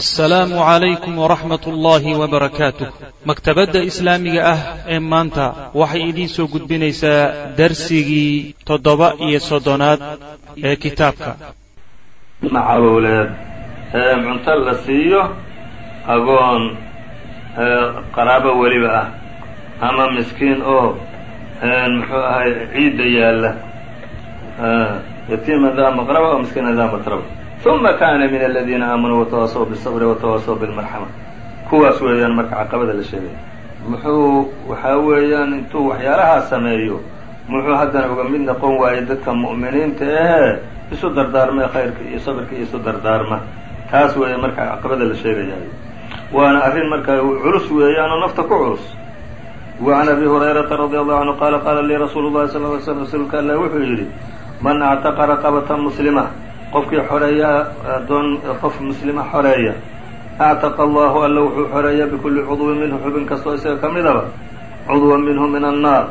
assalaamu calaykum waraxmat ullaahi wabarakaatuh maktabadda islaamiga ah ee maanta waxay idiin soo gudbinaysaa darsigii toddoba iyo soddonaad ee kitaabka. Macruuleed ee cunto la siiyo? Agoon qaraabo weliba ah. Ama miskiin oo muxuu ahay ciidda yaalla. Yatiiman daa maqraba oo miskiinan daa matraba uma kana min aladiina aamanuu watawaasaw bisabri watawaasaw bilmarxama kuwaas weeyaan marka caqabada la sheegaya muxuu waxaa weeyaan intuu waxyaalahaa sameeyo muxuu haddana uga mid noqon waayey dadka mu'miniinta ahee isu dardaarma khayrka iyo sabirka iyo isu dardaarma taas weeya marka caqabada la sheegayayo waana arrin marka culus weeyaan oo nafta ku culus وعn abi hurayrata radi allahu canhu qala qala lii rasuulu llahi sal ly slm rasuulka allah wuxuu yidhi man actaqa raqabata muslima qofkii xoreeya adoon qof muslima xoreeya. Actaqa allahu alla wuxuu xoreeya bikulli cudwin minhu xubin kastoo isaga ka midaba cudwan minhu min annaar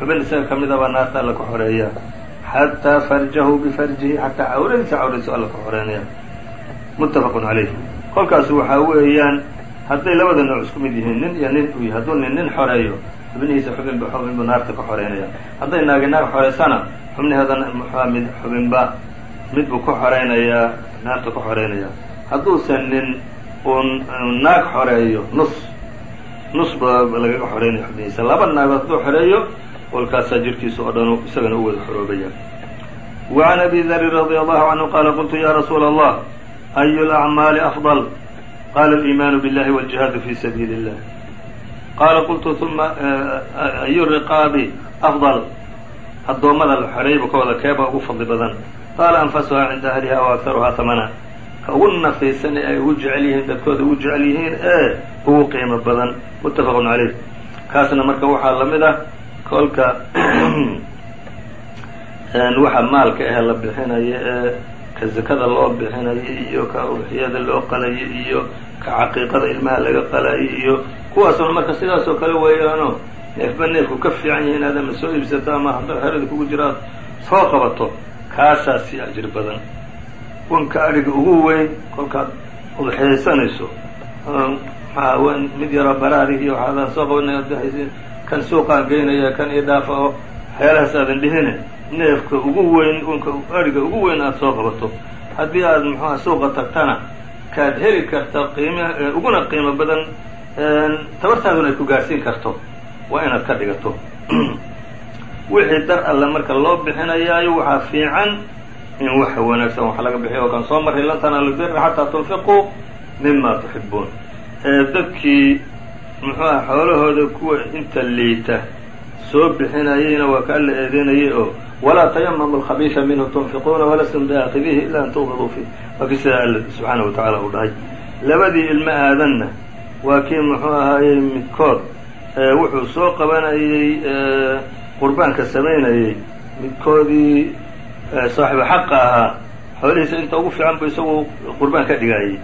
xubin isaga ka midaba naarta alla ku xoreeya. Xataa farjahu bifarjihi xataa cawradiisa cawradiisu alla ku xoreynaya muttafaqun calayh kolkaasu waxaa weeyaan hadday labada nooc isku mid yihiin nin iyo nin hadduu nin nin xoreeyo xubnihiisa xubinba xubinbu naarta ka xoreynaya hadday naagi naag xoreysana xubniheedana muxua mid xubinba mid buu ku xoreynayaa naarta ku xoreynaya hadduusan nin uu naag xoreeyo nus nus ba lagaga xoreynaya xubnihiisa laba naagood hadduu xoreeyo kolkaasaa jirkiisa oo dhan isagana u wada xoroobaya وعn abi dri radي allahu canhu qala qultu ya rasuula allah أy الأعmaali afضل qala الإiman bاllahi wاlجihaadu fi sabiili الlah qala qultu uma ay riqaabi afضل addoommada la xoreeyba kooda keeba ugu fadli badan. Qaala anfasuhaa cinda ahliha wa aktaruhaa hamana ka ugu nafiisan ee ay ugu jecel yihiin dadkooda ugu jecel yihiin ee ugu qiimo badan. Muttafaqun caleyh kaasna marka waxaa la mid ah kolka waxa maalka ahe la bixinayo ee ka zakada loo bixinayo iyo ka udxiyada loo qalayo iyo ka caqiiqada ilmaha laga qalayo iyo kuwaasuna marka sidaas oo kale weeyaano neefba neefku ka fiican yahi inaad ama soo iibsato ama xerada kugu jira aad soo qabato. Kaasaa si ajir badan. Wanka adhiga ugu weyn kolkaad udxiyaysanayso maxaa mid yaroo baraari iyo waxaadaan soo qabanaya kan suuqaan geynaya kan io dhaafa oo waxyaalahaas aadan dhihine. Neefka ugu weyn wanka adhiga ugu weyn aada soo qabato. Haddii aad muxuha suuqa tagtana kaad heli karta qiim uguna qiimo badan tabartaaduna ay ku gaadhsiin karto waa inaad ka dhigato. Wixii dar alle marka loo bixinayaayo waxaa fiican in wax wanaagsan wax laga bixiyo oo kan soo marray lan tanaalu xataa tunfiquu mima tuxibuun. Dadkii muxuu aha xoolahooda kuwa inta liita soo bixinayeyna waa ka alla eedeynayay oo walaa tayamamu alkhabiisa minhu tunfiquuna walastum biaakidihi ila an tuqiduu fiih waa kii sidaa alle subxaanahu wa tacaala uu dhahay. Labadii ilmo aadanna waa kii muxuu ahaayey midkood wuxuu soo qabanayey qurbaanka samaynayey midkoodii saaxibu xaqa ahaa. Xoolihiisa inta ugu fiican bu isagu qurbaan ka dhigayey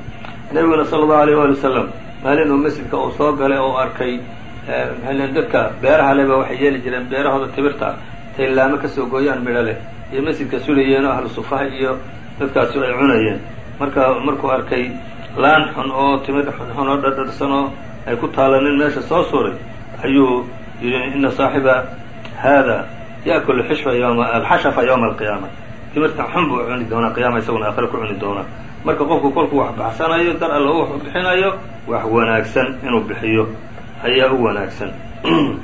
nebiguna sala allahu alayh waali wasalam maalin uu masjidka uu soo galay oo arkay maxay dadka beeraha leba waxay yeeli jireen beerahooda tibirta tay laamo ka soo gooyaan midho leh. Iyo masjidka sulayeen oo ahlu sufaha iyo dadkaasi ay cunayeen. Marka markuu arkay laan xun oo timir xunxun oo dhadhadhsan oo ay ku taalla nin meesha soo suray ayuu yidhi ina saaxiba hada yaakulu xishfa ywma alxashafa ywma alqiyaama timirtan xun buu cuni doonaa qiyaama isaguna aakhire ku cuni doonaa marka qofku kolkuu wax baxsanayo dar alla u bixinayo wax wanaagsan inuu bixiyo ayaa u wanaagsan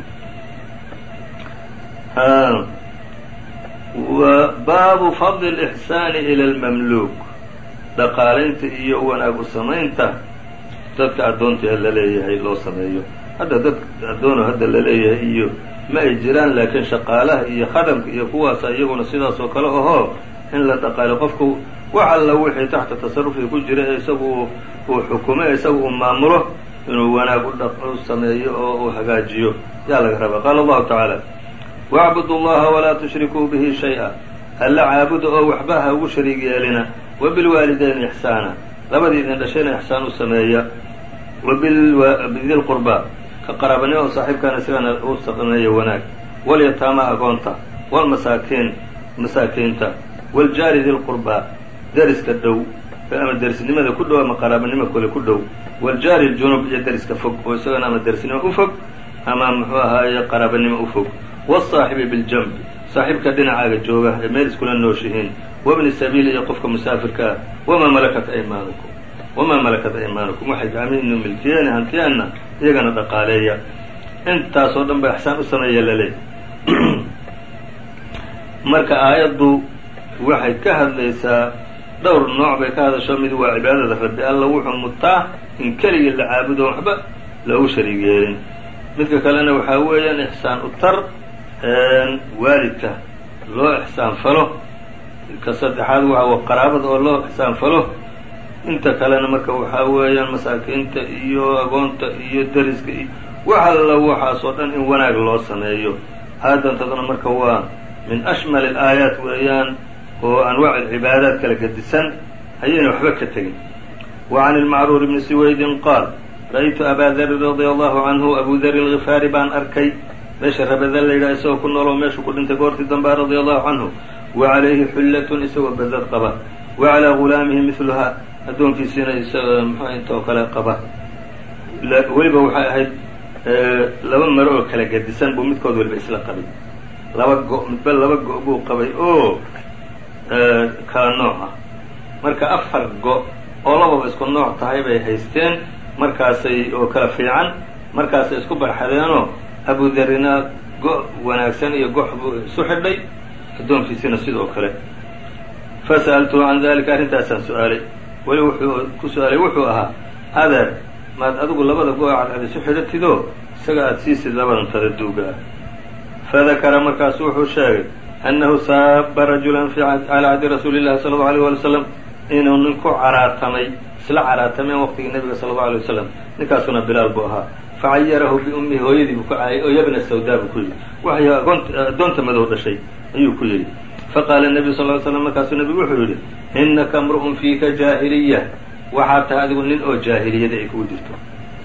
baabu fadli اlإxsaani ilى اlmamluuk dhaqaalaynta iyo wanaag u samaynta dadka addoonta la leeyahay loo sameeyo hadda dad addoono hadda la leeyahay iyo ma ay jiraan laakiin shaqaalaha iyo khadamka iyo kuwaasa iyaguna sidaas oo kale ahoo in la dhaqaalo qofku wax alla wixii taxta tasarufii ku jira ee isagu uu xukumo ee isagu uu maamulo inuu wanaag u sameeyo oo uu hagaajiyo. Yaa laga rabaa. Qaala allahu tacaala wacbudu llaha walaa tushrikuu bihi shay-a alla caabuda oo waxba ha ugu shariig yeelina. Wa bilwaalidayni ixsaana. Labadii idin dhashayna ixsaan u sameeya. Wa bidi lqurbaa ka qaraabanimo saaxiibkaana isagana u sameeyo wanaag. Walyataama agoonta walmasaakiin masaakiinta waljaari dilqurbaa deriska dhow ama derisnimada ku dhow ama qaraabanimo kole ku dhow. Waljaari ljunub iyo deriska fog oo isagana ama derisnimo u fog ama muxuu ahaaye qaraabanimo u fog. Wsaaxibi biljanb saaxiibka dhinacaaga jooga ee meel iskula nooshihiin. Wabni sabiil iyo qofka musaafirka ah wamaa malakat aymaanukum wamaa malakat aymaanukum waxay gacmihiinu milkiyeen hantiyeenna iyagana dhaqaaleeya intaasoo dhan ba ixsaan u sameeya laleey marka aayaddu waxay ka hadlaysaa dhowr nooc bay ka hadasho mid waa cibaadada rabbi alla wuxuu mutaa in keligii la caabudo waxba loogu shariig yeelin midka kalena waxaa weeyaan ixsaan u tar waalidka loo ixsaan falo ka saddexaad waa qaraabada oo loo ixsaan falo inta kalena marka waxaa weeyaan masaakiinta iyo agoonta iyo deriska iyo wax alla waxaasoo dhan in wanaag loo sameeyo. Aayadantaduna marka waa min ashmal alaayaat weeyaan oo anwaac alcibaadaat kala gedisan ayayna waxba ka tegin. Wa can ilmacruur bni suwaydin qaal ra'aytu abaa darin radia allahu canhu abu dari algifaari baan arkay. Meesha rabada la yidhaha isagoo ku nooloo meeshuu ku dhintay goortii dambaa radia allahu canhu. Wa calayhi xullatun isagoo badad qaba. Wa calaa gulaamihi midluhaa addoonkiisiina isaga muxua intoo kale qaba. Weliba waxay ahayd laba maro oo kala gedisan buu midkood waliba isla qabay. Laba go midba laba go buu qabay. Oo kala nooc ah. Marka afar go oo lababa isku nooc tahay bay haysteen. Markaasay oo kala fiican markaasay isku barxadeenoo abudarina go wanaagsan iyo gox buu isu xidhay addoonkiisina sidoo kale. Fasa'altuhu can dalika arrintaasaan su'aalay weli wuxuu ku su'aalay wuxuu ahaa adeer maad adigu labada go a cadcad isu xidhatidoo isaga aada siisid labadan tada duuga ah fadakara markaasu wuxuu sheegay annahu saaba rajulan calaa cahdi rasuuli llahi sala allau alيyh wali wslam inuu nin ku caraatamay isla caraatameen waqtigii nebiga sala allau alay wasalam ninkaasuna bilaal buu ahaa. Facayarahu biummihi hooyadii buu ku caayay oo yabna sawdaa buu ku yidhi. Waxay addoonta madow dhashay ayuu ku yidhi faqaala nebiyu sal slam markaasuu nebigu wuxuu yidhi inaka mru'un fiika jaahiliya waxaad tahay adigu nin oo jaahiliyada ay kugu jirto.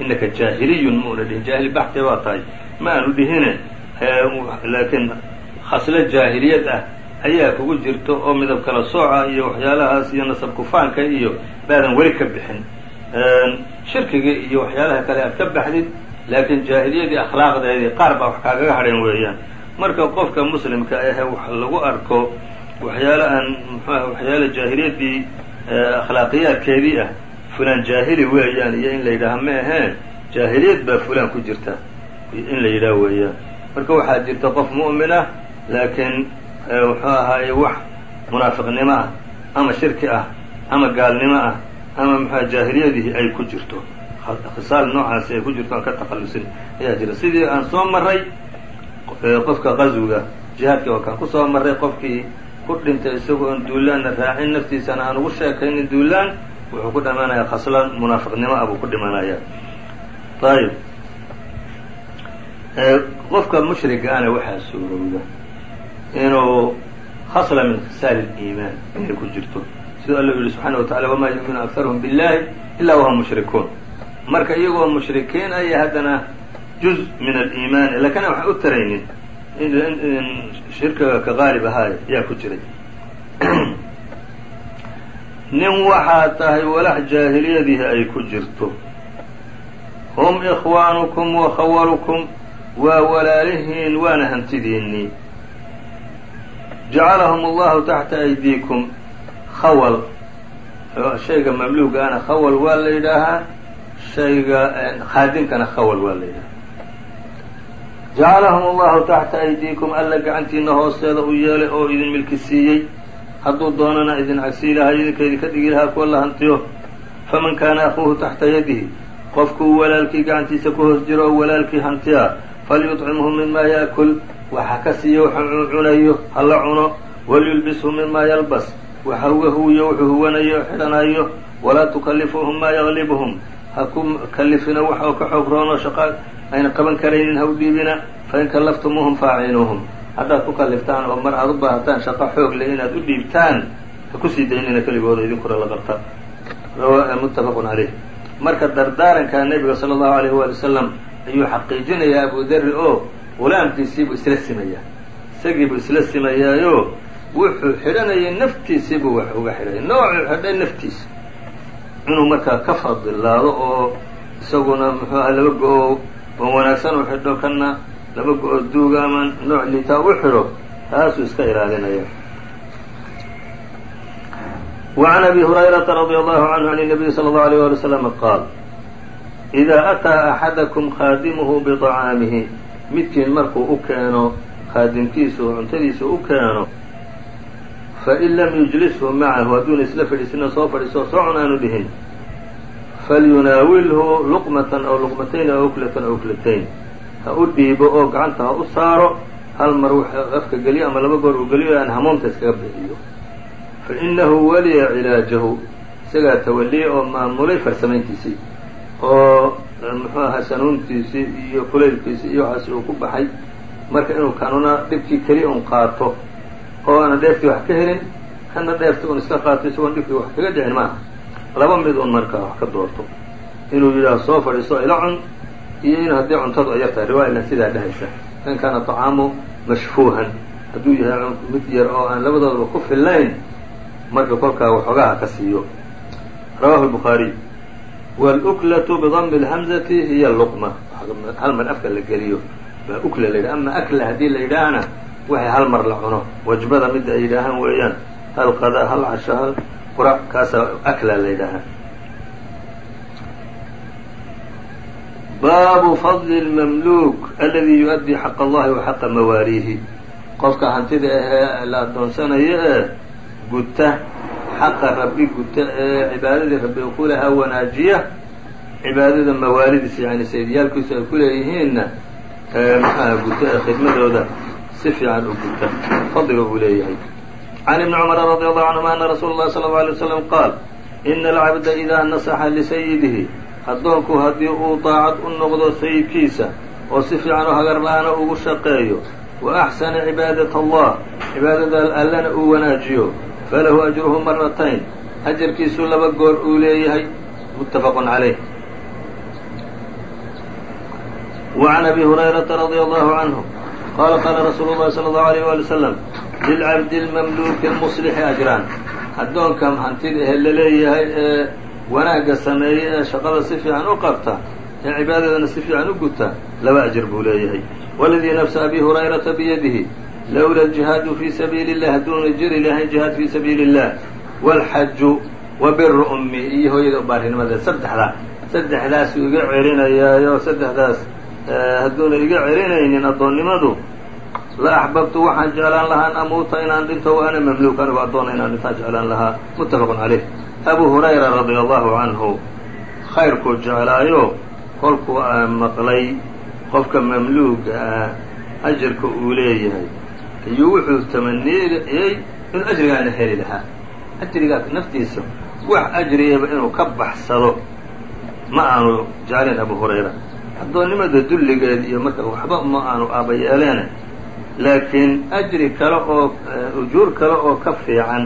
Inaka jaahiliyun mauna dhihin jaahili baxte baa tahay. Ma aanu dhihine laakiin khaslo jaahiliyad ah ayaa kugu jirto oo midab kala sooca iyo waxyaalahaas iyo nasab kufaanka iyo baadan weli ka bixin. Shirkigii iyo waxyaalaha kale aad ka baxdid laakiin jaahiliyadii akhlaaqdeedii qaar baa wax kaagaga hadheen weeyaan marka qofka muslimka ahe lagu arko waxyaala aan mxuah waxyaala jaahiliyaddii akhlaaqiyaadkeedii ah fulaan jaahili weeyaan iyo in la yidhaaha ma ahee jaahiliyad baa fulaan ku jirta in la yidhaah weeyaan. Marka waxaa jirta qof mu'min ah laakiin wuxuu ahaaye wax munaafiqnimo ah ama shirki ah ama gaalnimo ah ama mxua jaahiliyadii ay ku jirto. Khisaal noocaasi ay ku jirto aan ka takhallusin. Ayaa jira. Sidii aan soo maray qofka qazwiga jihaadka oo kaan ku soo maray qofkii ku dhintay isagoo on duulaanna raacin naftiisana aan ugu sheekaynin duulaan wuxuu ku dhimanayaa khasla munaafiqnimo ah buu ku dhimanayaa ayib qofka mushrigaana waxaa suurowda inuu khasla min khisaal اliimaan inay ku jirto. Siduu alla yihi subxaana wa tacala wamaa yu'minu akharuhum biاllahi ilaa wahum mushrikuun. Marka iyagoo mushrikiin aya haddana juz min aliimaani laakiin aan waxay u taraynin shirkiga ka qaalib ahaay ayaa ku jiray nin waxaa tahay walax jaahiliyadihi ay ku jirto hum ikhwaanukum wa khawalukum waa walaalihiin waana hantidiinnii jacalahum allahu taxta aydiikum khawal shayga mamluuga ana khawal waa la yidhaahaa shayga khaadinkana khawal waa la yidhahaa jacalahum allahu taxta aydiikum alla gacantiina hoosteeda u yeelay oo idin milki siiyey. Hadduu doonana idin cagsii lahaa idinka idinka dhigi lahaa kuwa la hantiyo. Faman kaana akuuhu taxta yadihi qofkuu walaalkii gacantiisa ku hoos jiro oo walaalkii hantiya falyuطcimhu mima yaakul. Waxa ka siiya wuxuu cunayo hala cuno. Walyulbishu mima yalbas waxa uga huwiyo wuxuu huwanayo xidhanayo walaa tukallifuuhum maa yaglibhum ha ku kalifina wax ka xoog roonoo shaqa ayna qaban karaynin ha u dhiibina fain kallaftumuuhum faacinuuhum haddaad ku kalliftaan oo mar aad u baahataan shaqo xoog leh inaad u dhiibtaan ha ku sii daynina keligooda idinkuna la qabta muttafaqun caleyh marka dardaaranka nebiga sala allahu alayh waali wasalam ayuu xaqiijinayaa abu derri oo gulaamkiisiibuu isla simayaa isagiibuu isla simayaayo wuxuu xidhanayay naftiisiibuu wax uga xidhayay noocuu xidhay naftiisa inuu markaa ka fadilaado oo isaguna muxuu aha laba go-o oo wanaagsan u xidho kana laba go-o duuga ama nooc liitaa u xidho taasuu iska ilaalinaya وعn أbي هuريرaةa رضي الله عنه عن النبي صلى الله عليه ولي وسلم qاaل إذا أtىa أحadكم khاadimه بطعاamihi midkiin markuu u keeno khaadimkiisa oo cuntadiisa u keeno fain lam yujlishu macahu hadduuna isla fadhiisina soo fadhiiso soo cun aanu dhihin falyunaawilhu luqmatan aw luqmatayn aw uklatan aw uklatayn ha u dhiibo oo gacanta ha u saaro hal mar w afka geliyo ama laba goor uu geliyo aan hamuumta iskaga bixiyo fainahu waliya cilaajahu isagaa tawaliyey oo maamulay farsamayntiisii oo muxuu ahaa sanuuntiisii iyo kulaylkiisii iyo waxaasi uu ku baxay marka inuu kanuna dhibkii keliya un qaato oo aana dheeftii wax ka helin kana dheefta un iska qaato isagoon dhibkii wax kaga dhicin maaha laba mid un markaa wax ka doorto inuu yidhaaho soo fadhiiso ila cun iyo in haddii cuntadu ay yar tahay riwaayana sidaa dhehaysa in kaana طacaamu mashfuuhan hadduu yahay mid yar oo aan labadoodaba ku fillayn marka kolkaa waxoogaha ka siiyo rawahu الbukhaariy wاlأklaة bdm الhamزati hiy luqma hal mar afka la geliyo baa ukla la yidhaha ama akla haddii la yidhaahana wixii hal mar la cuno. Wajbada midda ay yidhaahaan weeyaan hal qadaa hal casho hal qura kaasaa aklaa la yidhaahaa baabu fadli lmamluuk aladii yu-addii xaq allahi wa xaqa mawaaliihi qofka hantida ahee la adoonsanayo ee guta xaqa rabbi guta ee cibaadadii rabbi ku lahaa wanaajiya cibaadada mawaalidiisa yani saydiyaalkiisu ay ku leeyihiinna maxaa guta ee khidmadooda si fiican u guta fadliga uu leeyahay. Can ibni cumara radi allahu canhuma ana rasuula allahi sala allau alay waslam qaal ina alcabda idaa nasaxa lisayidihi addoonku haddii uu daacad u noqdo sayidkiisa oo si fiican oo hagar ugu shaqeeyo wa axsana cibaadat allah cibaadada allana uu wanaajiyo falahu ajruhu maratayn ajarkiisu laba goor uu leeyahay muttafaqun calayh. Wa can abi hurayrata radia allahu canhu qala qaala rasuulu llahi sala allahu alayh waali wasalam lilcabdi lmamluuki almuslixi ajraan addoonkan hantida ehe la leeyahay ee wanaagga sameeya ee shaqada si fiican u qabta ee cibaadadana si fiican u guta laba ajir buu leeyahay waladii nafsa abi hurayrata biyadihi lowla aljihaadu fii sabiili illah hadduuna jiri lahayn jihaad fii sabiili illah waalxaju wa biru ummi iyo hooyada u baarinimadeed saddexdaa saddexdaasuu iga celinayaayo saddexdaas hadduuna iga celinaynin addoonnimadu la axbabtu waxaan jeclaan lahaa an amuuta inaan dhinto wa ana mamluuk anigu addoonna inaan dhintaan jeclaan lahaa. Muttafaqun calayh. Abu hurayra radia allahu canhu khayrkuu jeclaayo kolkuu aan maqlay qofka mamluuga ah ajirka uu leeyahay. Ayuu wuxuu tamaniyey inuu ajrigaana heli lahaa. Ajrigaa naftiisa wax ajriyaba inuu ka baxsado. Ma aanu jeclayn abu hurayra addoonnimada dulligeed iyo marka waxba ma aanu aabayeeleene laakiin ajri kale oo ujuur kale oo ka fiican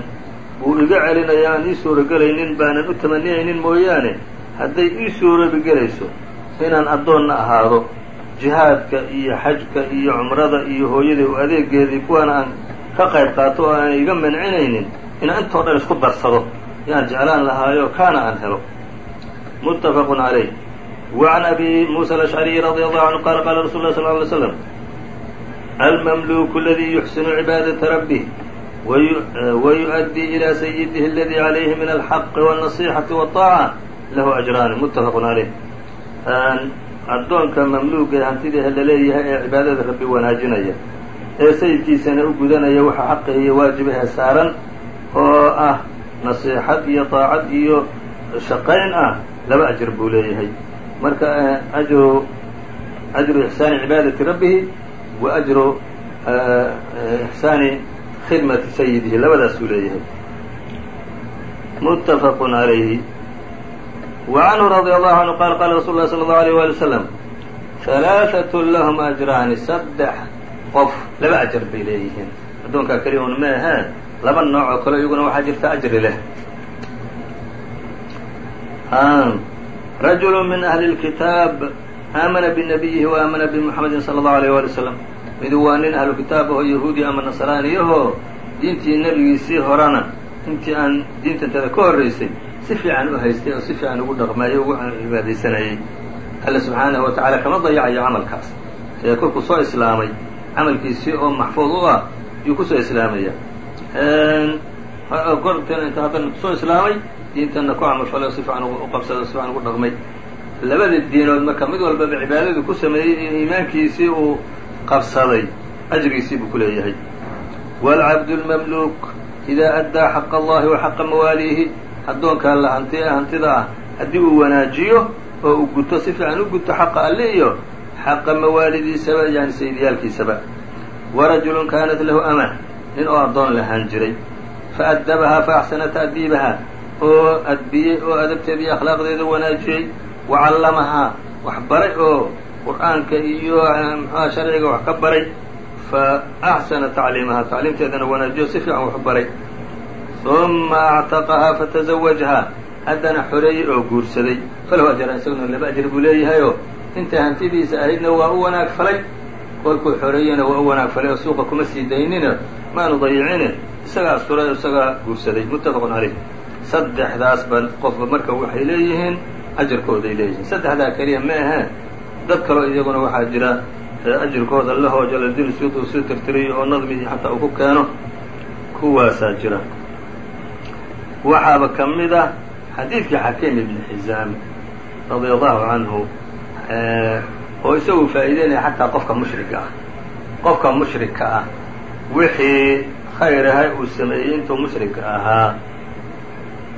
buu iga celinaya aan ii suurogelaynin baanan u tamaniyaynin mooyaane. Hadday ii suurogelayso inaan addoonna ahaado jihaadka iyo xajka iyo cumrada iyo hooyadii u adeegeedii kuwaana aan ka qayb qaato oo aanay iga mancinaynin inaan intoo dhan isku darsado. Yaan jeclaan lahaayo kaana aan helo. Muttafaqun calayh وعn أbي موسى الأشعري رضي الله عنه qال qال رsuل الله صلى اه عليه وسلم المملوك الذي يحسن عباadة ربه ويؤدي إلى سيده الذي عليه من الحق والنصيحة والطاعة له أجران متفق عليه addoonka mamluuga ee hantidii laleeyahay ee cibaadada rabbi wanaajinaya ee sayidkiisana u gudanaya waxa xaqa iyo waajibahe saaran oo ah nasiixad iyo طaacad iyo shaqayn ah laba ajr buu leeyahay marka ajru ajru ixsaani cibaadati rabbihi wa ajru ixsaani khidmati sayidihi labadaasuu leeyahay. Muttafaqu calayhi wa canhu radia allahu canhu qaala qaala rasul lah sala allahu alayh wali wasalam halaaثat lahum ajraani saddex qof. Laba ajar bay leeyihiin. Addoonkaa keliya un ma ahee laba nooc oo kale iyaguna waxaa jirta ajri leh rajul min ahli اlkitaab aamana binabiyihi wa aamana bimuxamedin sala allahu alayh wali wasalam midu waa nin ahlu kitaab oo yahuudi ama nasraaniyahoo diintii nebigiisii horena intii aan diintanteeda ka horraysay si fiican u haystay oo si fiican ugu dhaqmeeyo ugu cibaadaysanayay alle subxaanahu wa tacaala kama dayacayo camalkaas ee kolkuu soo islaamay camalkiisii oo maxfuud u ah yuu ku soo islaamaya gortana inta haddana ku soo islaamay diintana ku camalfalay oo si fiican u qabsaday oo si fiican ugu dhaqmay. Labada diinood marka mid walbaba cibaadadii ku sameeyey iyo iimaankiisii uu qabsaday ajrigiisii buu ku leeyahay. Waalcabdu lmamluuk idaa addaa xaqa allahi wa xaqa mawaaliihi addoonkaa la hanti hantida ah haddii uu wanaajiyo oo u guto si fiican u guto xaqa alle iyo xaqa mawaalidiisaba yani sayidiyaalkiisaba. Warajulun kaanat lahu ama nin oo addoon lahaan jiray. Faadabahaa faaxsana ta'diibahaa oo adbiyey oo adabteeda iyo akhlaaqdeeda wanaajiyey wacallamahaa wax baray oo qur'aanka iyo mxuha sharciga wax ka baray fa axsana tacliimaha. Tacliimteedana wanaajiyo si fiican wax baray. Uma actaqahaa fatazawajhaa haddana xoreeyey oo guursaday. Falahu ajran isaguna laba ajri buu leeyahayoo inta hantidiisa ahaydna waa u wanaag falay. Kolkuu xoreeyena waa u wanaag falay oo suuqa kuma sii daynina maanu dayicine. Isagaa sura isagaa guursaday. Muttafaqun calayh saddexdaas ba qofba marka waxay leeyihiin ajarkooday leeyihiin. Saddexdaa keliya ma ahee dad kaloo iyaguna waxaa jira ajirkooda lahoo jaladin sud uu sii tirtiriyo oo nadmigii xataa uu ku keeno kuwaasaa jira. Waxaaba ka mid ah xadiidkii xakiim ibni xizaam radia allahu canhu oo isagu faa'iideynaya xataa qofka mushrika ah. Qofka mushrika ah wixii khayr ahay uu sameeyey intuu mushrika ahaa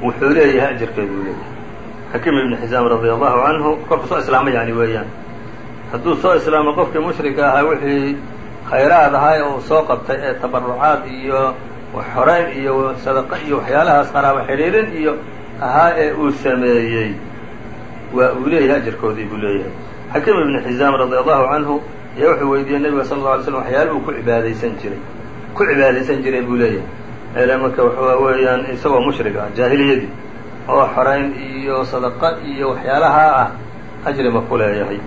wuxuu leeyahay ajarkeeduu leeyahay. Xakiim ibni xizaam radia allahu canhu korku soo islaama yani weeyaan. Hadduu soo islaamo qofkii mushrika ahaa wixii khayraad ahaa uu soo qabtay ee tabarucaad iyo xorayn iyo sadaqa iyo waxyaalahaas qaraabo xidhiirin iyo ahaa ee uu sameeyey waa uu leeyahay ajarkoodii buu leeyahay. Xakiim ibni xizaam radia allahu canhu ayaa wuxuu weydiiyey nebiga sala alla alay slam waxyaala uu ku cibaadaysan jiray. Ku cibaadaysan jiray buu leeyahay ele marka waxaa weeyaan isagoo mushrig ah jaahiliyadii oo xorayn iyo sadaqa iyo waxyaalahaa ah ajriba ku leeyahay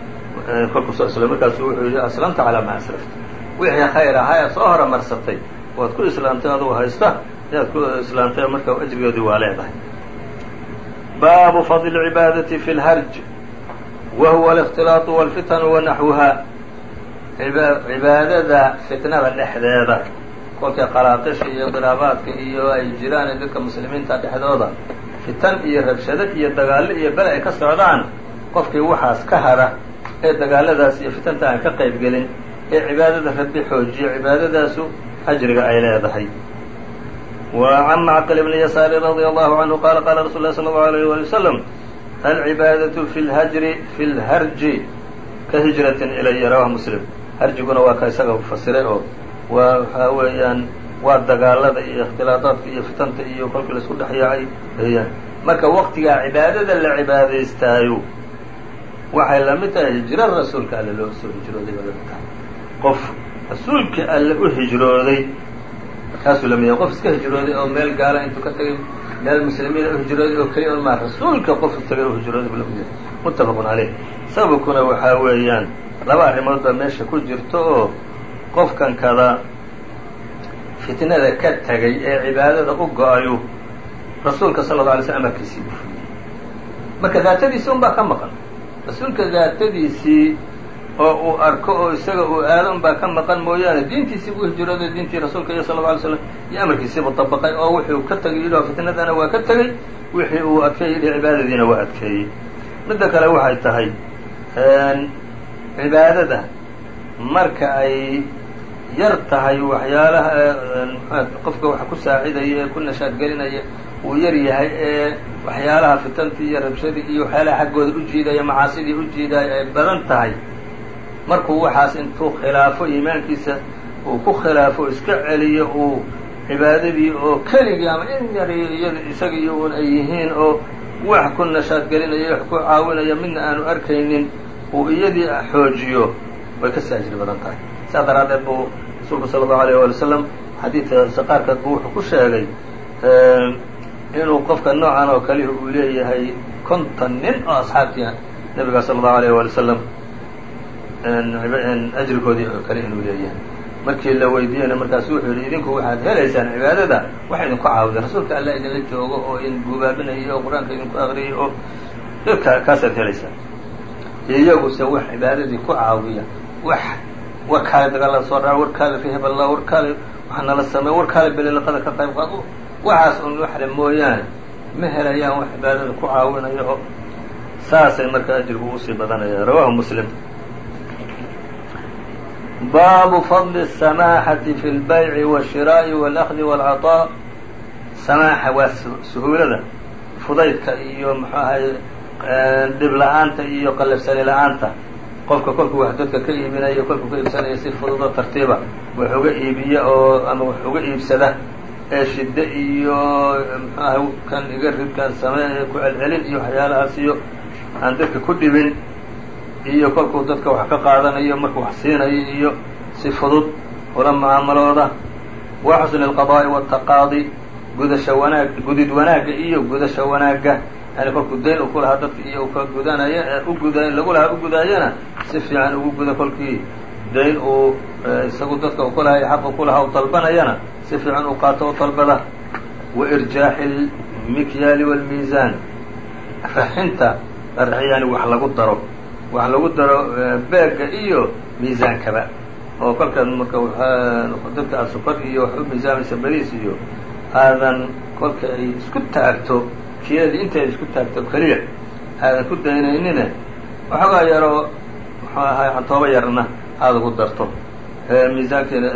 kolkuu soo islaamay markaasu wuxuu yidhi aslamta calaa maa aslafta wixii khayr ahaa ee soo horamarsatay waad ku islaamtay adugu haysta ayaad ku islaamtay marka ajrigeedii waa leedahay baabu fadli اlcibaadati fi اlharj wa huwa اlاkhtilaaطu wاlfitanu wa naxwuha cibaadada fitnada dhexdeeda kolkay qalaaqisha iyo diraabaadka iyo ay jiraan dadka muslimiinta dhexdooda fitan iyo rabshado iyo dagaallo iyo bele ay ka socdaan qofkii waxaas ka hara ee dagaaladaas iyo fitanta aan ka qayb gelin ee cibaadada rabbi xoojiyo cibaadadaasu ajriga ay leedahay. Wa can macqil bni yasaari radia allahu canhu qaala qaala rasul lah sala allahu alayh wali wasalam alcibaadatu fi lhajri fi lharji ka hijratin ilaya rawahu muslim. Harjiguna waa ka isaga fasiray waa waxaa weeyaan waa dagaalada iyo ikhtilaadaadka iyo fitanta iyo kolkii la isku dhex yaacay weeyaan marka waqtigaa cibaadada la cibaadaystaayo waxay la mid tahay hijro rasuulka alle loo soo hijrooday bay la mid tahay. Qof rasuulka alle u hijrooday markaasuu la mid yahay qof iska hijrooday oo meel gaala intuu ka tagay meel muslimiina u hijrooday oo keliya un maa rasuulka qof tagay u hijrooday buu la mid yahay. Muttafaqun caleyh sababkuna waxaa weeyaan laba arrimood baa meesha ku jirto oo qofkan kada fitnada ka tegay ee cibaadada u go'ayu rasuulka sala alla alay slm amarkiisii u fuliyey marka daatadiisii un baa ka maqan. Rasuulka daatadiisii oo uu arko oo isaga uu aado un baa ka maqan mooyaane diintiisii buu hijrooday diintii rasuulka iyo sala alla alay slam iyo amarkiisiibu dabaqay oo wuxuu ka tegay yidhi fitnadana waa ka tegey wixii uu adkeeyey yidhi cibaadadiina waa adkeeyey. Midda kale waxay tahay cibaadada marka ay yar tahay waxyaalaha qofka wax ku saacidaya ee ku nashaad gelinaya uu yar yahay ee waxyaalaha fitantii iyo rabshadii iyo waxyaalaha xaggooda u jiidaya macaasidii u jiidaya ay badan tahay. Markuu waxaas intuu khilaafo iimaankiisa uu ku khilaafo iska celiyo uu cibaadadii oo keligii ama in yar iyada isagii un ay yihiin oo wax ku nashaad gelinaya wax ku caawinaya midna aanu arkaynin uu iyadii xoojiyo way ka sii ajri badan tahay saas daraaddeed buu rasuulku sala allahu alayh wali wasalam xadiidka qaarkeed buu wuxuu ku sheegay inuu qofka noocan oo kalihi uu leeyahay konton nin oo asxaabtii nabiga sala allahu alayh wali wasalam ajrigoodii oo kale inuu leeyahay. Markii la weydiiyeyna markaasu wuxuu yidhi idinku waxaad helaysaan cibaadada waxa idinku caawiya rasuulka alla idinla joogo oo idin gubaabinayo oo qur'aanka idinku aqriyay oo kaasaad helaysaan. Iyaguse wax cibaadadii ku caawiya wax warkaale dagaalada soo dhaca warkaale rihballa warkaale waxa nala sameey warkaale belilaqada ka qayb qaado waxaas un waxle mooyaane ma helayaan wax cibaadada ku caawinayo oo saasay marka ajrigu usii badanaya rawahu muslim baabu fadli الsamaaxati fi اlbayci wالshiraaءi wاlأkhdi wاlcaطاء samaaxa waa suhuulada fudaydka iyo muxuu ahay dhib la-aanta iyo qalabsani la-aanta qofka kolkuu wax dadka ka iibinayo kolkuu ka iibsanaya si fududoo tartiiba wax uga iibiya oo ama wax uga iibsada ee shiddo iyo muxuu ahay kan iga ribkan samee ku celcelin iyo waxyaalahaas iyo aan dadka ku dhibin iyo kolkuu dadka wax ka qaadanayo markuu wax siinayo iyo si fudud ula mucaamalooda wa alqadaa'i waataqaadi gudasha wanaag gudid wanaagga iyo gudasha wanaagga yani kolkuu dayn uu ku dadka iyo ka gudanayo u guda lagu lahaa u gudaayana si fiican ugu guda kolkii dayn uu isagu dadka uu ku lahay xaqu ku u dalbanayana si fiican uu qaato u dalbada wa irjaaxi almikyaali wاlmiisaan raxinta yani wax lagu daro. Wax lagu daro beega iyo miisaankaba oo kolkaad marka dadka aad sukar iyo wax u miisaamaysa beriis iyo aadan kolka ay isku taagto kiiladii intayda isku taagto keliya aadan ku daynaynine waxoogaa yaroo muxuu ahay cantooba yarna aada ugu darto miisaankiina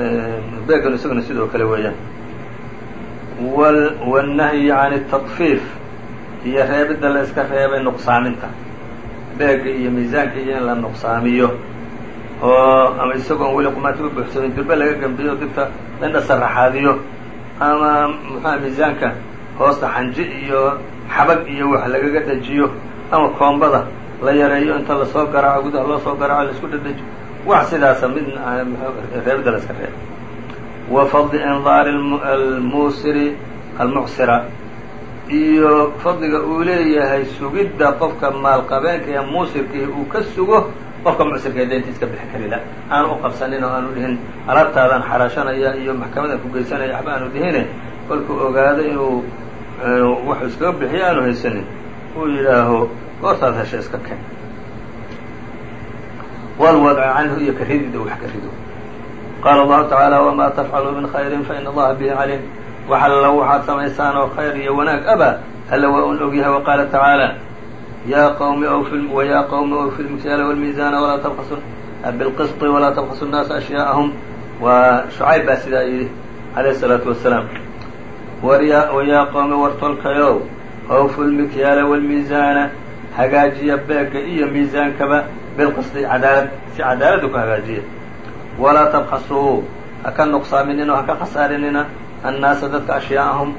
beeganu isaguna sidoo kale weeyaan wالnahyi can التطfiif iyo reebidda la iska reebay nuqsaaminta beega iyo miisaanka iyo in la nuqsaamiyo oo ama isagoon weli qumaanta u buuxsamin dirbe laga gambiyo dibta indha saraxaadiyo ama muxuha miisaanka hoosta xanji iyo xabag iyo wax lagaga dejiyo ama koombada la yareeyo inta la soo garaaco gudaha loo soo garaaco la isku dhedhejiyo wax sidaasa mid reebidda la iska wa fadli indaari almuusiri almucsira iyo fadliga uu leeyahay sugidda qofka maalqabeenka ee muusirkii uu ka sugo qofka mucsirka ee daynta iska bixi karila. Aanu u qabsanin oo aanu dhihin alaabtaadaan xaraashanaya iyo maxkamadan ku geysanaya waxba aanu dhihine. Kolkuu ogaado inuu waxuu iskaga bixiyo aanu haysanin uu yidhaaho goortaad hesha iska ken walwadca canhu iyo ka ridida wax ka rido qaala allahu tacaala wamaa tafcaluu min khayrin faina allaha bihi caliim wax alla waxaad samaysaan oo khayr iyo wanaag aba alla waa un ogyahay waqaala tacaala ya qwmi wya qwmi awfi lmikyaala wاlmiiزana walaa tabkasu bilqisطi walaa tabkasu الnaasa ashyaa'ahum waa shucayb baa sidaa yidhi alayh الsalaatu wasalaam wayaa qoome wartolkayow awfu lmikyaala waalmiisaana hagaajiya beegga iyo miisaankaba bilqisdi cadaalad si cadaaladu ku hagaajiya walaa tabxasuu ha ka nuqsaaminina ha ka khasaarinina annaasa dadka ashyaa'ahum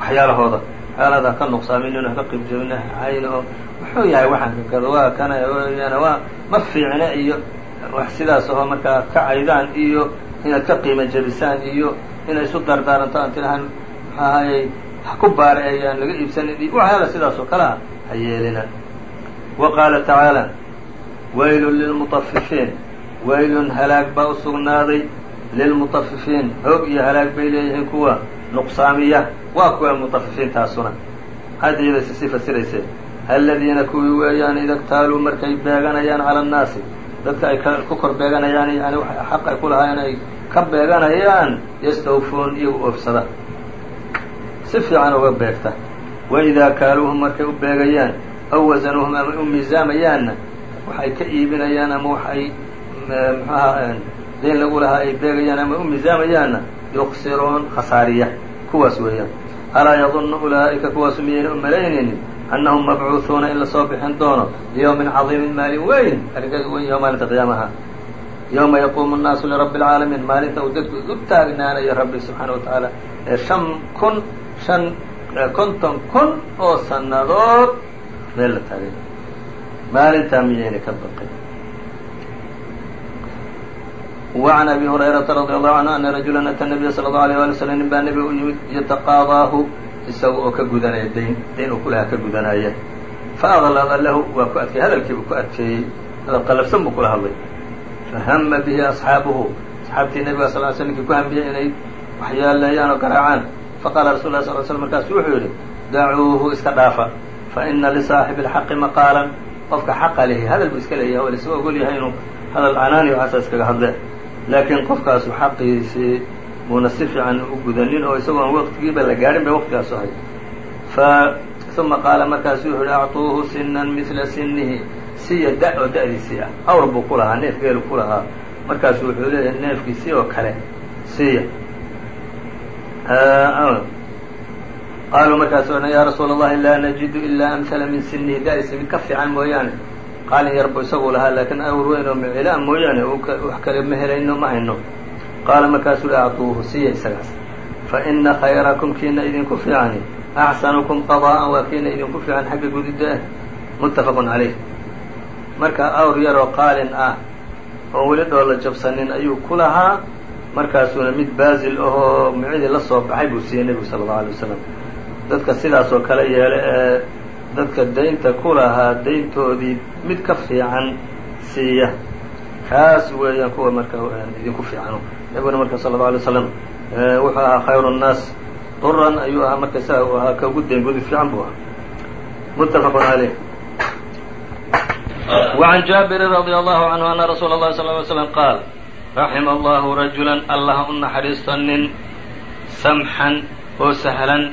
waxyaalahooda waxyaalaada ha ka nuqsaaminina haka qiibjabina hayna oo muxuu yahay waxaan kakada waa kana yana waa ma fiicna iyo wax sidaas oo markaa ka caydaan iyo inaad ka qiimo jebisaan iyo inay isu dardaaranto aan maxaahayey ha ku baareeyaan laga iibsanin iyo waxyaala sidaas oo kale ah ha yeelina. Wa qaala tacaala waylun lilmutafifiin waylun halaag baa u sugnaaday. Lilmutafifiin hoog iyo halaag bay leeyihiin kuwa nuqsaamiya waa kuwa mutafifiintaasuna hadda iyadayse sii fasiraysee aladiina kuwii weeyaan ida ktaaluu markay beeganayaan cala annaasi. Dadka ay ku kor beeganayaan yani xaq ay ku lahaayeen ay ka beeganayaan yastawfuun iyagu oofsada si fiican uga beegta. Waidaa kaaluuhum markay u beegayaan aw wasanuuhum ama u miisaamayaanna wax ay ka iibinayaan ama wax ay mxuaha dayn lagu lahaa ay beegayaan ama u miisaamayaanna yuksiruun khasaariya kuwaas weeyaan. Alaa yadunnu ulaa'ika kuwaasu miyayna u malaynaynin annahum mabcuuhuuna in la soo bixin doono liyowmin cadiimin maalin weyn arrinkeedu weyn yaho maalinta qiyaamaha. Yowma yaquumu nnaasu lirabbi alcaalamiin maalinta uu dadku u taagnaanayo rabbi subxaana wa tacaala ee shan kun shan konton kun oo sannadood meel la taagay maalintaa miyayna ka baqin وعn أbي هريرaةa رضي الله عنه أنa رaجuلا أtى النبya صلى الله عليه وaلي وسلم nin baa nebiga u yimid yتaqاadaahu isaga oo ka gudanaya dayn dayn uu kulahaa ka gudanaya faأغلظa lahu waa ku adkeeyey hadalkiibu ku adkeeyey hadal qalafsan buu kula hadlay fahma bihi أصxaabuhu asxaabtii nebiga sal sl ninkii ku hambiyey inay waxyaaleeyaan oo garaacaan faqaala rasul lah sal sl markaasu wuxuu yidhi dacuuhu iska dhaafa fa ina lisaaxibi اlxaqi maqaalan qofka xaqa lehi hadal buu iska leeyahay oo laisuga ogol yahay inuu hadal canaani waxaasa iskaga hadle laakiin qofkaasu xaqiisii muuna si fiican u gudanin oo isagoon waqtigiiba la gaadhin bay waqtigaasu ahay uma qaala markaasu wuxuu yihi actuuhu sinan mila sinihi siya da oo da'diisii awr buu ku neef geelu ku markaasu wuxuu leeyahay neefkiisii oo kale siya qaaluu markaasu odhan yaa rasuula allahi laa najidu ilaa amhala min sinihi da'diisa mid ka fiican mooyaane. Qaalin yar buu isagu lahaa laakiin awr weyn oo micilaa mooyaane wax kale ma helayno ma hayno. Qaala markaasuu hi actuuhu siya isagaas fa ina khayrakum kiina idinku fiicani axsanukum qadaa'an waa kiina idinku fiican xagga gudidda ah. Muttafaqun calayh. Marka awr yaroo qaalin ah oo weli dhoolla jabsanin ayuu ku lahaa markaasuna mid baasil ahoo micidii la soo baxay buu siiyey nebigu sal allau alay wasalam dadka sidaas oo kale yeele ee dadka daynta ku lahaa dayntoodii mid ka fiican siiya. Kaas weeyaan kuwa marka idinku fiicano. Nebiguna marka sal allau alay wasalam wuxuu ahaa khayru nnaas. Duran ayuu ahaa marka saa uu ahaa ka ugu dayn gudu fiican buu ahaa. Muttafaqun caleyh wacan jaabiri radi allahu canhu ana rasuula allahi sal ly slam qaal raxima allahu rajulan allah u naxariisto nin samxan oo sahlan.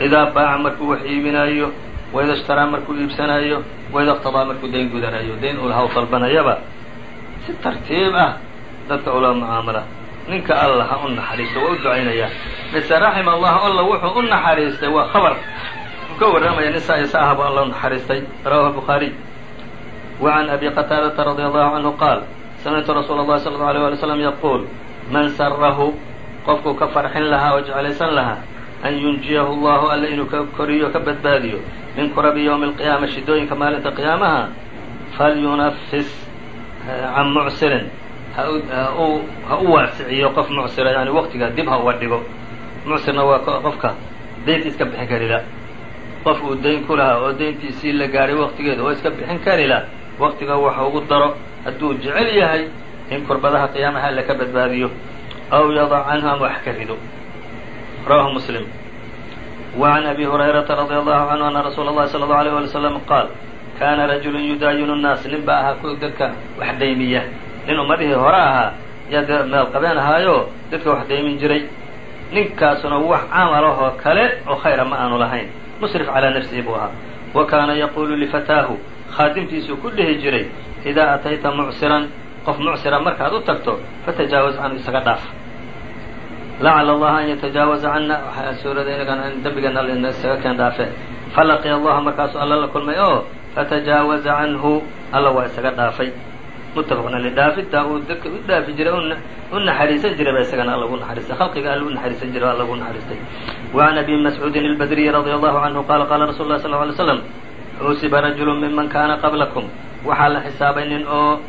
Idaa baaca markuu wax iibinaayo waida ishtaraa markuu iibsanaayo waida iqtadaa markuu dayn gudanayo dayn uu lahaa u dalbanayaba si tartiib ah dadka ula mucaamala. Ninka alla u naxariisto waa u ducaynayaa. Mise raxima allahu alla wuxuu u naxariistay waa khabar. Ka warramaya nin saa iyo alla u naxariistay rawahu bukhaariy wa can abi qataadata radi allahu canhu qaal samictu rasuul الlahi صلى الله عليه ولي وسلم yquul man sarahu qofkuu ka farxin lahaa oo jeclaysan lahaa an yunjiyahu اllahu alla inuu ka koriyo ka badbaadiyo min kurabi ywmi الqiyaama shidooyinka maalinta qiyaamaha falyunafis can mucsirin ha u waasiciyo qof mucsira yani waqtiga dib ha uga dhigo mucsirna waa qofka daynta iska bixin karila qof uu dayn ku lahaa oo dayntiisii la gaadhay waqtigeeda oo iska bixin karila waqtiga waxa ugu daro hadduu jecel yahay in kurbadaha qiyaamaha alle ka badbaadiyo aw yadac canhu ama wax ka rido rawahu muslim wa can abi hurayrata radia allahu canhu ana rasuula اllahi salى اllahu alيyh wali slam qaal kaana rajulu yudaayinu nnaas nin baa ahaa ku dadka wax daymiya nin ummadihii hore ahaa yaa dee meel qabeen ahaayo dadka wax daymin jiray ninkaasuna wax camalahoo kale oo khayra ma aanu lahayn musrif calaa nafsihi buu ahaa wa kaana yaquulu lifataahu khaatimtiisuu ku dhihi jiray idaa atayta mucsiran qof mucsira markaad u tagto fatajaawaz canhu isaga dhaaf lacala allaha an yatajaawaza cana waxaa suurada inagaan dembigeenna alla isaga keen dhaafe falaqiya allaha markaasuu alla la kulmay oo fatajaawaza canhu alla waa isaga dhaafay muttafaqun aleyh dhaafitaa uu dadka u dhaafi jiray u naxariisan jiray ba isagana alla naxariistay khalqiga alla u naxariisan jiray alla ugu naxariistay wa can abi mascuudin albadriyi radia allahu canhu qala qaala rasuulu lah sal ly slam xusiba rajulu miman kaana qablakum. Waxaa la xisaabay nin oo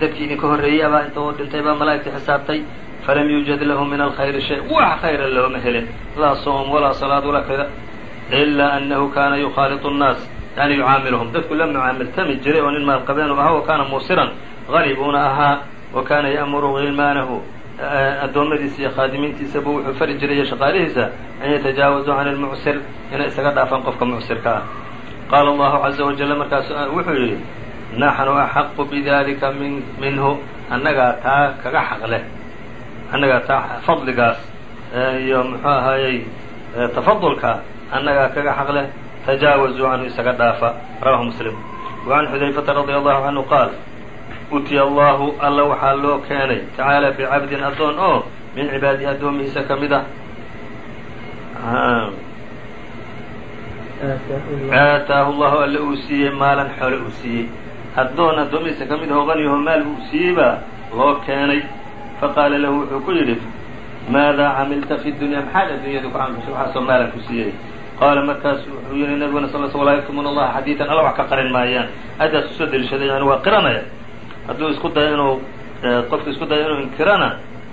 dadkii idinka horreeyeyabaa inta uu dhintay baa malaa'igta xisaabtay. Falam yuujad lahu min alkhayri shay. Wax khayra looma helin. Laa soom walaa salaad walaa kada ilaa annahu kaana yukhaaliطu nnaas yani yucaamiluhum. Dadku la mucaamiltami jiray oo nin maalqabeenu ahaa wa kaana muusiran qani buuna ahaa wa kaana ya'muru gilmaanahu. Addoommadiisa iyo khaadimiintiisa buu wuxuu fari jiraye shaqaalihiisa an yatajaawazu cani lmucsir inay isaga dhaafaan qofka mucsirka ah qaala allahu caza wajalla markaas wuxuu yidhi naxnu axaqu bidalika min minhu annagaa taa kaga xaq leh annagaa taa fadligaas iyo muxuu ahaayey tafadulka annagaa kaga xaq leh tajaawazuu canhu isaga dhaafa rawahu muslim wacan xudayfata radia allahu canhu qaal utiya allahu alla waxaa loo keenay tacaala bicabdin addoon oo min cibaadihi addoomihiisa ka mid ah aataahu llahu alle uu siiyey maalan xole uu siiyey addoon addoomihiisa ka mid ahoo qaniyaho maal uu siiyey baa loo keenay faqaala lahu wuxuu ku yidhi maadaa camilta fi dunya maxaad adduunyada ku camalshay waxaasoo maalan ku siiyey qaala markaas wuxuu yihi nabiguna sal sl laa yaktumuuna allaha xadiidan alla wax ka qarin maayaan aadaas u soo deliishaday yani waa qiranaya hadduu isku dayo inuu qofki isku dayo inuu inkirana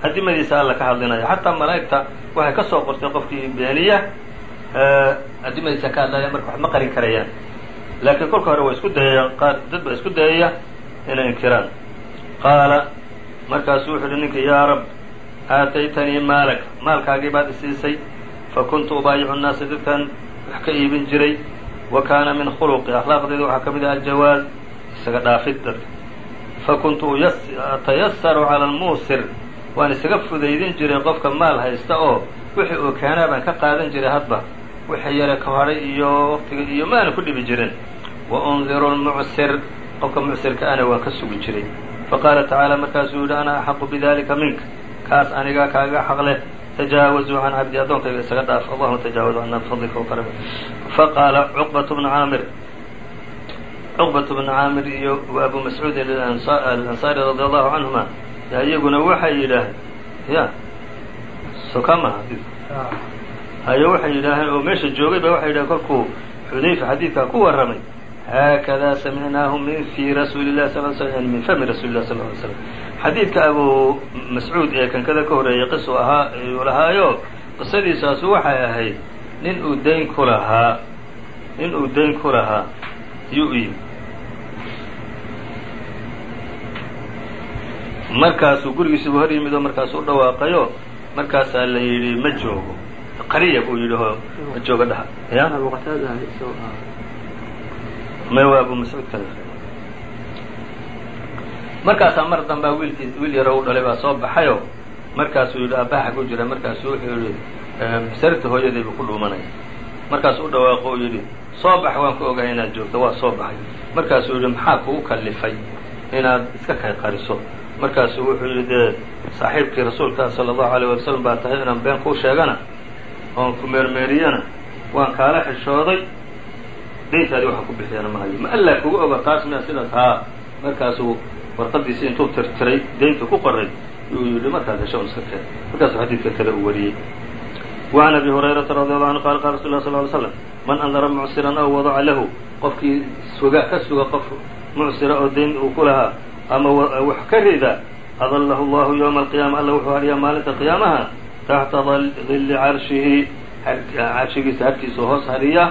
adimadiisa alla ka hadlinaya xataa malaa'igta waxay ka soo qortay qofkii beeniya adimadiisa ka hadlaya marka wax ma qarin karayaan. Laakiin kolka hore waa isku dayayaan qaar dad baa isku dayaya inay inkiraan qaala markaasuu wuxuu yihi ninkii yaa rab aataytanii maalaka maalkaagii baad isiisay fakuntu ubaayicu nnaasa dadkan wax ka iibin jiray wa kaana min khuluqi. Akhlaaqdeeda waxaa ka mid ah aljawaaz isaga dhaafid dadka fakuntu atayasaru cala almuusir. Waan isaga fudaydin jiray qofka maal haysta oo wixii uu keenaa baan ka qaadan jiray hadba wixii yare ka hadhay iyo waqtiga iyo maana ku dhibi jirin. Wa undiru lmucsir qofka mucsirka ana waan ka sugi jiray. Faqaala tacaala markaasuu yihi ana axaqu bidalika minka kaas anigaa kaaga xaq leh tajaawazuu can cabdi addoonkayga isaga dhaaf. Allahuma tajaawaz cana bifadlika wkarami faqaala cuqbatu bnu caamir. Cuqbatu bnu caamir iyo abu mascuudin alansaari radi allahu canhuma iyaguna waxay yidhaaheen ya soka maha hayo waxay yidhaaheen oo meesha joogay ba waxay yidhaheen kolkuu xudayfa xadiidkaa ku warramay. Haakada samicnaahu min fi rasuuli lah sal sl min fami rasuuli lah sal ly slam xadiidka abu mascuud ee kankada ka horreeyay qisu ahaa ayuu lahaayo. Qisadiisaasu waxay ahayd nin uu dayn ku lahaa nin uu dayn ku lahaa yuu u yimi markaasuu gurigiisuba hor yimid oo markaasuu u dhawaaqayo markaasaa la yidhi ma joogo qariya buu yidhi oo ma joogo dhaha ya? May waa abu mascuud kale markaasaa mar dambaa wiilkii wiil yaro u dhalay baa soo baxayo markaasuu yidhi aabbaha ku jira markaasuu wuxuu yidhi sarta hooyaday buu ku dhuumanaya markaasuu u dhawaaqo u yidhi soo bax waan ku ogahay inaad joogto. Waa soo baxay. Markaasuu yidhi maxaa kugu kallifay inaad iska kay qariso markaasuu wuxuu yidhi dee saaxiibkii rasuulka sala allahu alayh wali slam baa tahay inaan been kuu sheegana oon ku meermeeriyana waan kaala xishooday dayntaadii waxa ku bixiyana ma hayo ma allaa kugu oga taas miya sidaas haa markaasuu warqadiisii intuu tirtiray daynta ku qoray yuu yidhi markaad hesho un iska keen markaasuu xadiidka kale u wariyey وعn أbي هuريرaةa رضي الله عنه qال qال رsul اه صل ل sلم man أndara mعsirا أو وضca lahu qofkii suga ka suga qof mucsira oo dayn uu ku lahaa ama wax ka rida أضلh الlah يومa القiyامة alla wuxuu hadhiyaa maalinta قiyaamaha taxta dili carshihi carshigiisa harkiisa hoos hariya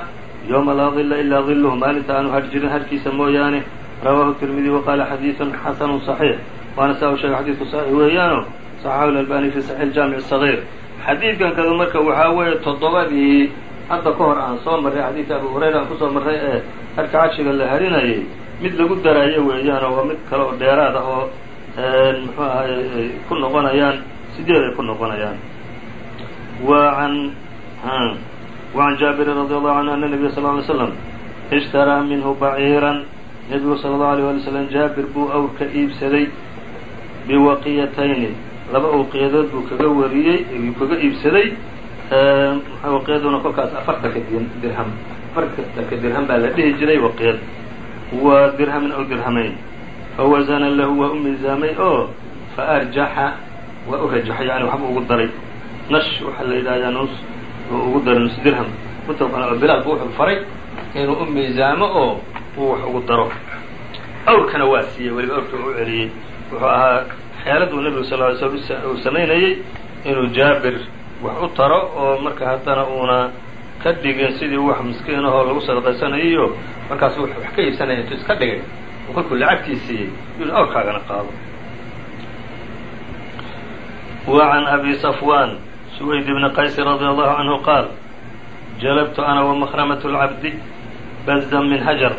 yowma laa dila ilaa diluhu maalinta aanu har jirin harkiisa mooyaane rawahu tirmidi waqaala xadiidun xasanu صaxiix waana saa u sheegay xadiidku saxiix weeyaano saxaxu albani fi saxiix jaamic sagiir xadiidkan kada marka waxaa weeye toddobadii hadda ka hor aan soo marray xadiidka abu hurayra aan ku soo marray ee harka carshiga la harinayay mid lagu daraayo weeyaano waa mid kale oo dheeraada oo muxuu ahay ku noqonayaan sideed ay ku noqonayaan wa an وعan jaabirin radi allahu canhu ana nebiya sal ly slam ishtaraa minhu baciiran nebigu sala allahu alيyه wali slam jaabir buu awr ka iibsaday biwaqiyatayni laba uqiyadood buu kaga wariyey kaga iibsaday waqiyaduna kolkaas afartanka dirham afartanka dirham baa la dhihi jiray waqiyad wa dirhamin aw dirhamayn fawasana lahu waa u miisaamay oo faarjaxa waa u rajaxay yani waxba ugu daray nash waxaa la yidhahdaa nus ugu daray nus dirham. Muttafaqan bilaal bu wuxuu faray inuu u miisaamo oo uu wax ugu daro. Awrkana waa siiyey weliba awrka u celiyey. Wuxuu ahaa xeeladuu nebigu sal ly slm uu samaynayey inuu jaabir wax u taro oo marka haddana uuna ka dhigin sidii wax miskiinahoo lagu sadaqaysanayo iyo markaasu wax ka iibsanaya intuu iska dhigay. Oo kolkuu lacagtii siiyey yuu awrkaagana qaado. Wa can abi safwan suwayd bni qaysi radi allahu canhu qaal jalabtu ana wamakhramatu lcabdi bazdan min hajar.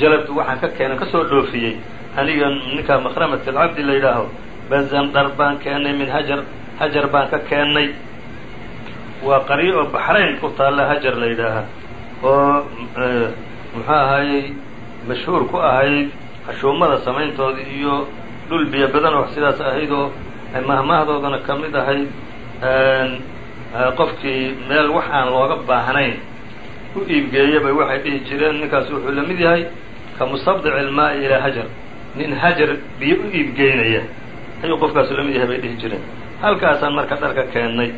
Jalabtu waxaan ka keenay ka soo dhoofiyey aniga ninkaa makhramat alcabdi la yidhaaho bazan dhar baan keennay min hajar hajar baan ka keennay waa qaryo oo baxrayn ku taalla hajar la yidhaaha oo muxuu ahaayey mashhuur ku ahayd cashuumada samayntoodii iyo dhul biyo badan oo sidaas ahayd oo mahmahdoodana ka mid ahayd qofkii meel wax aan looga baahnayn u iibgeeyabay waxay dhihi jireen ninkaas wuxuu la mid yahay ka mustabdic ilmaa'i ilaa hajar. Nin hajar biyo u iibgeynaya. Ayuu qofkaasu la mid yahay bay dhihi jireen. Halkaasaan marka dharka keennay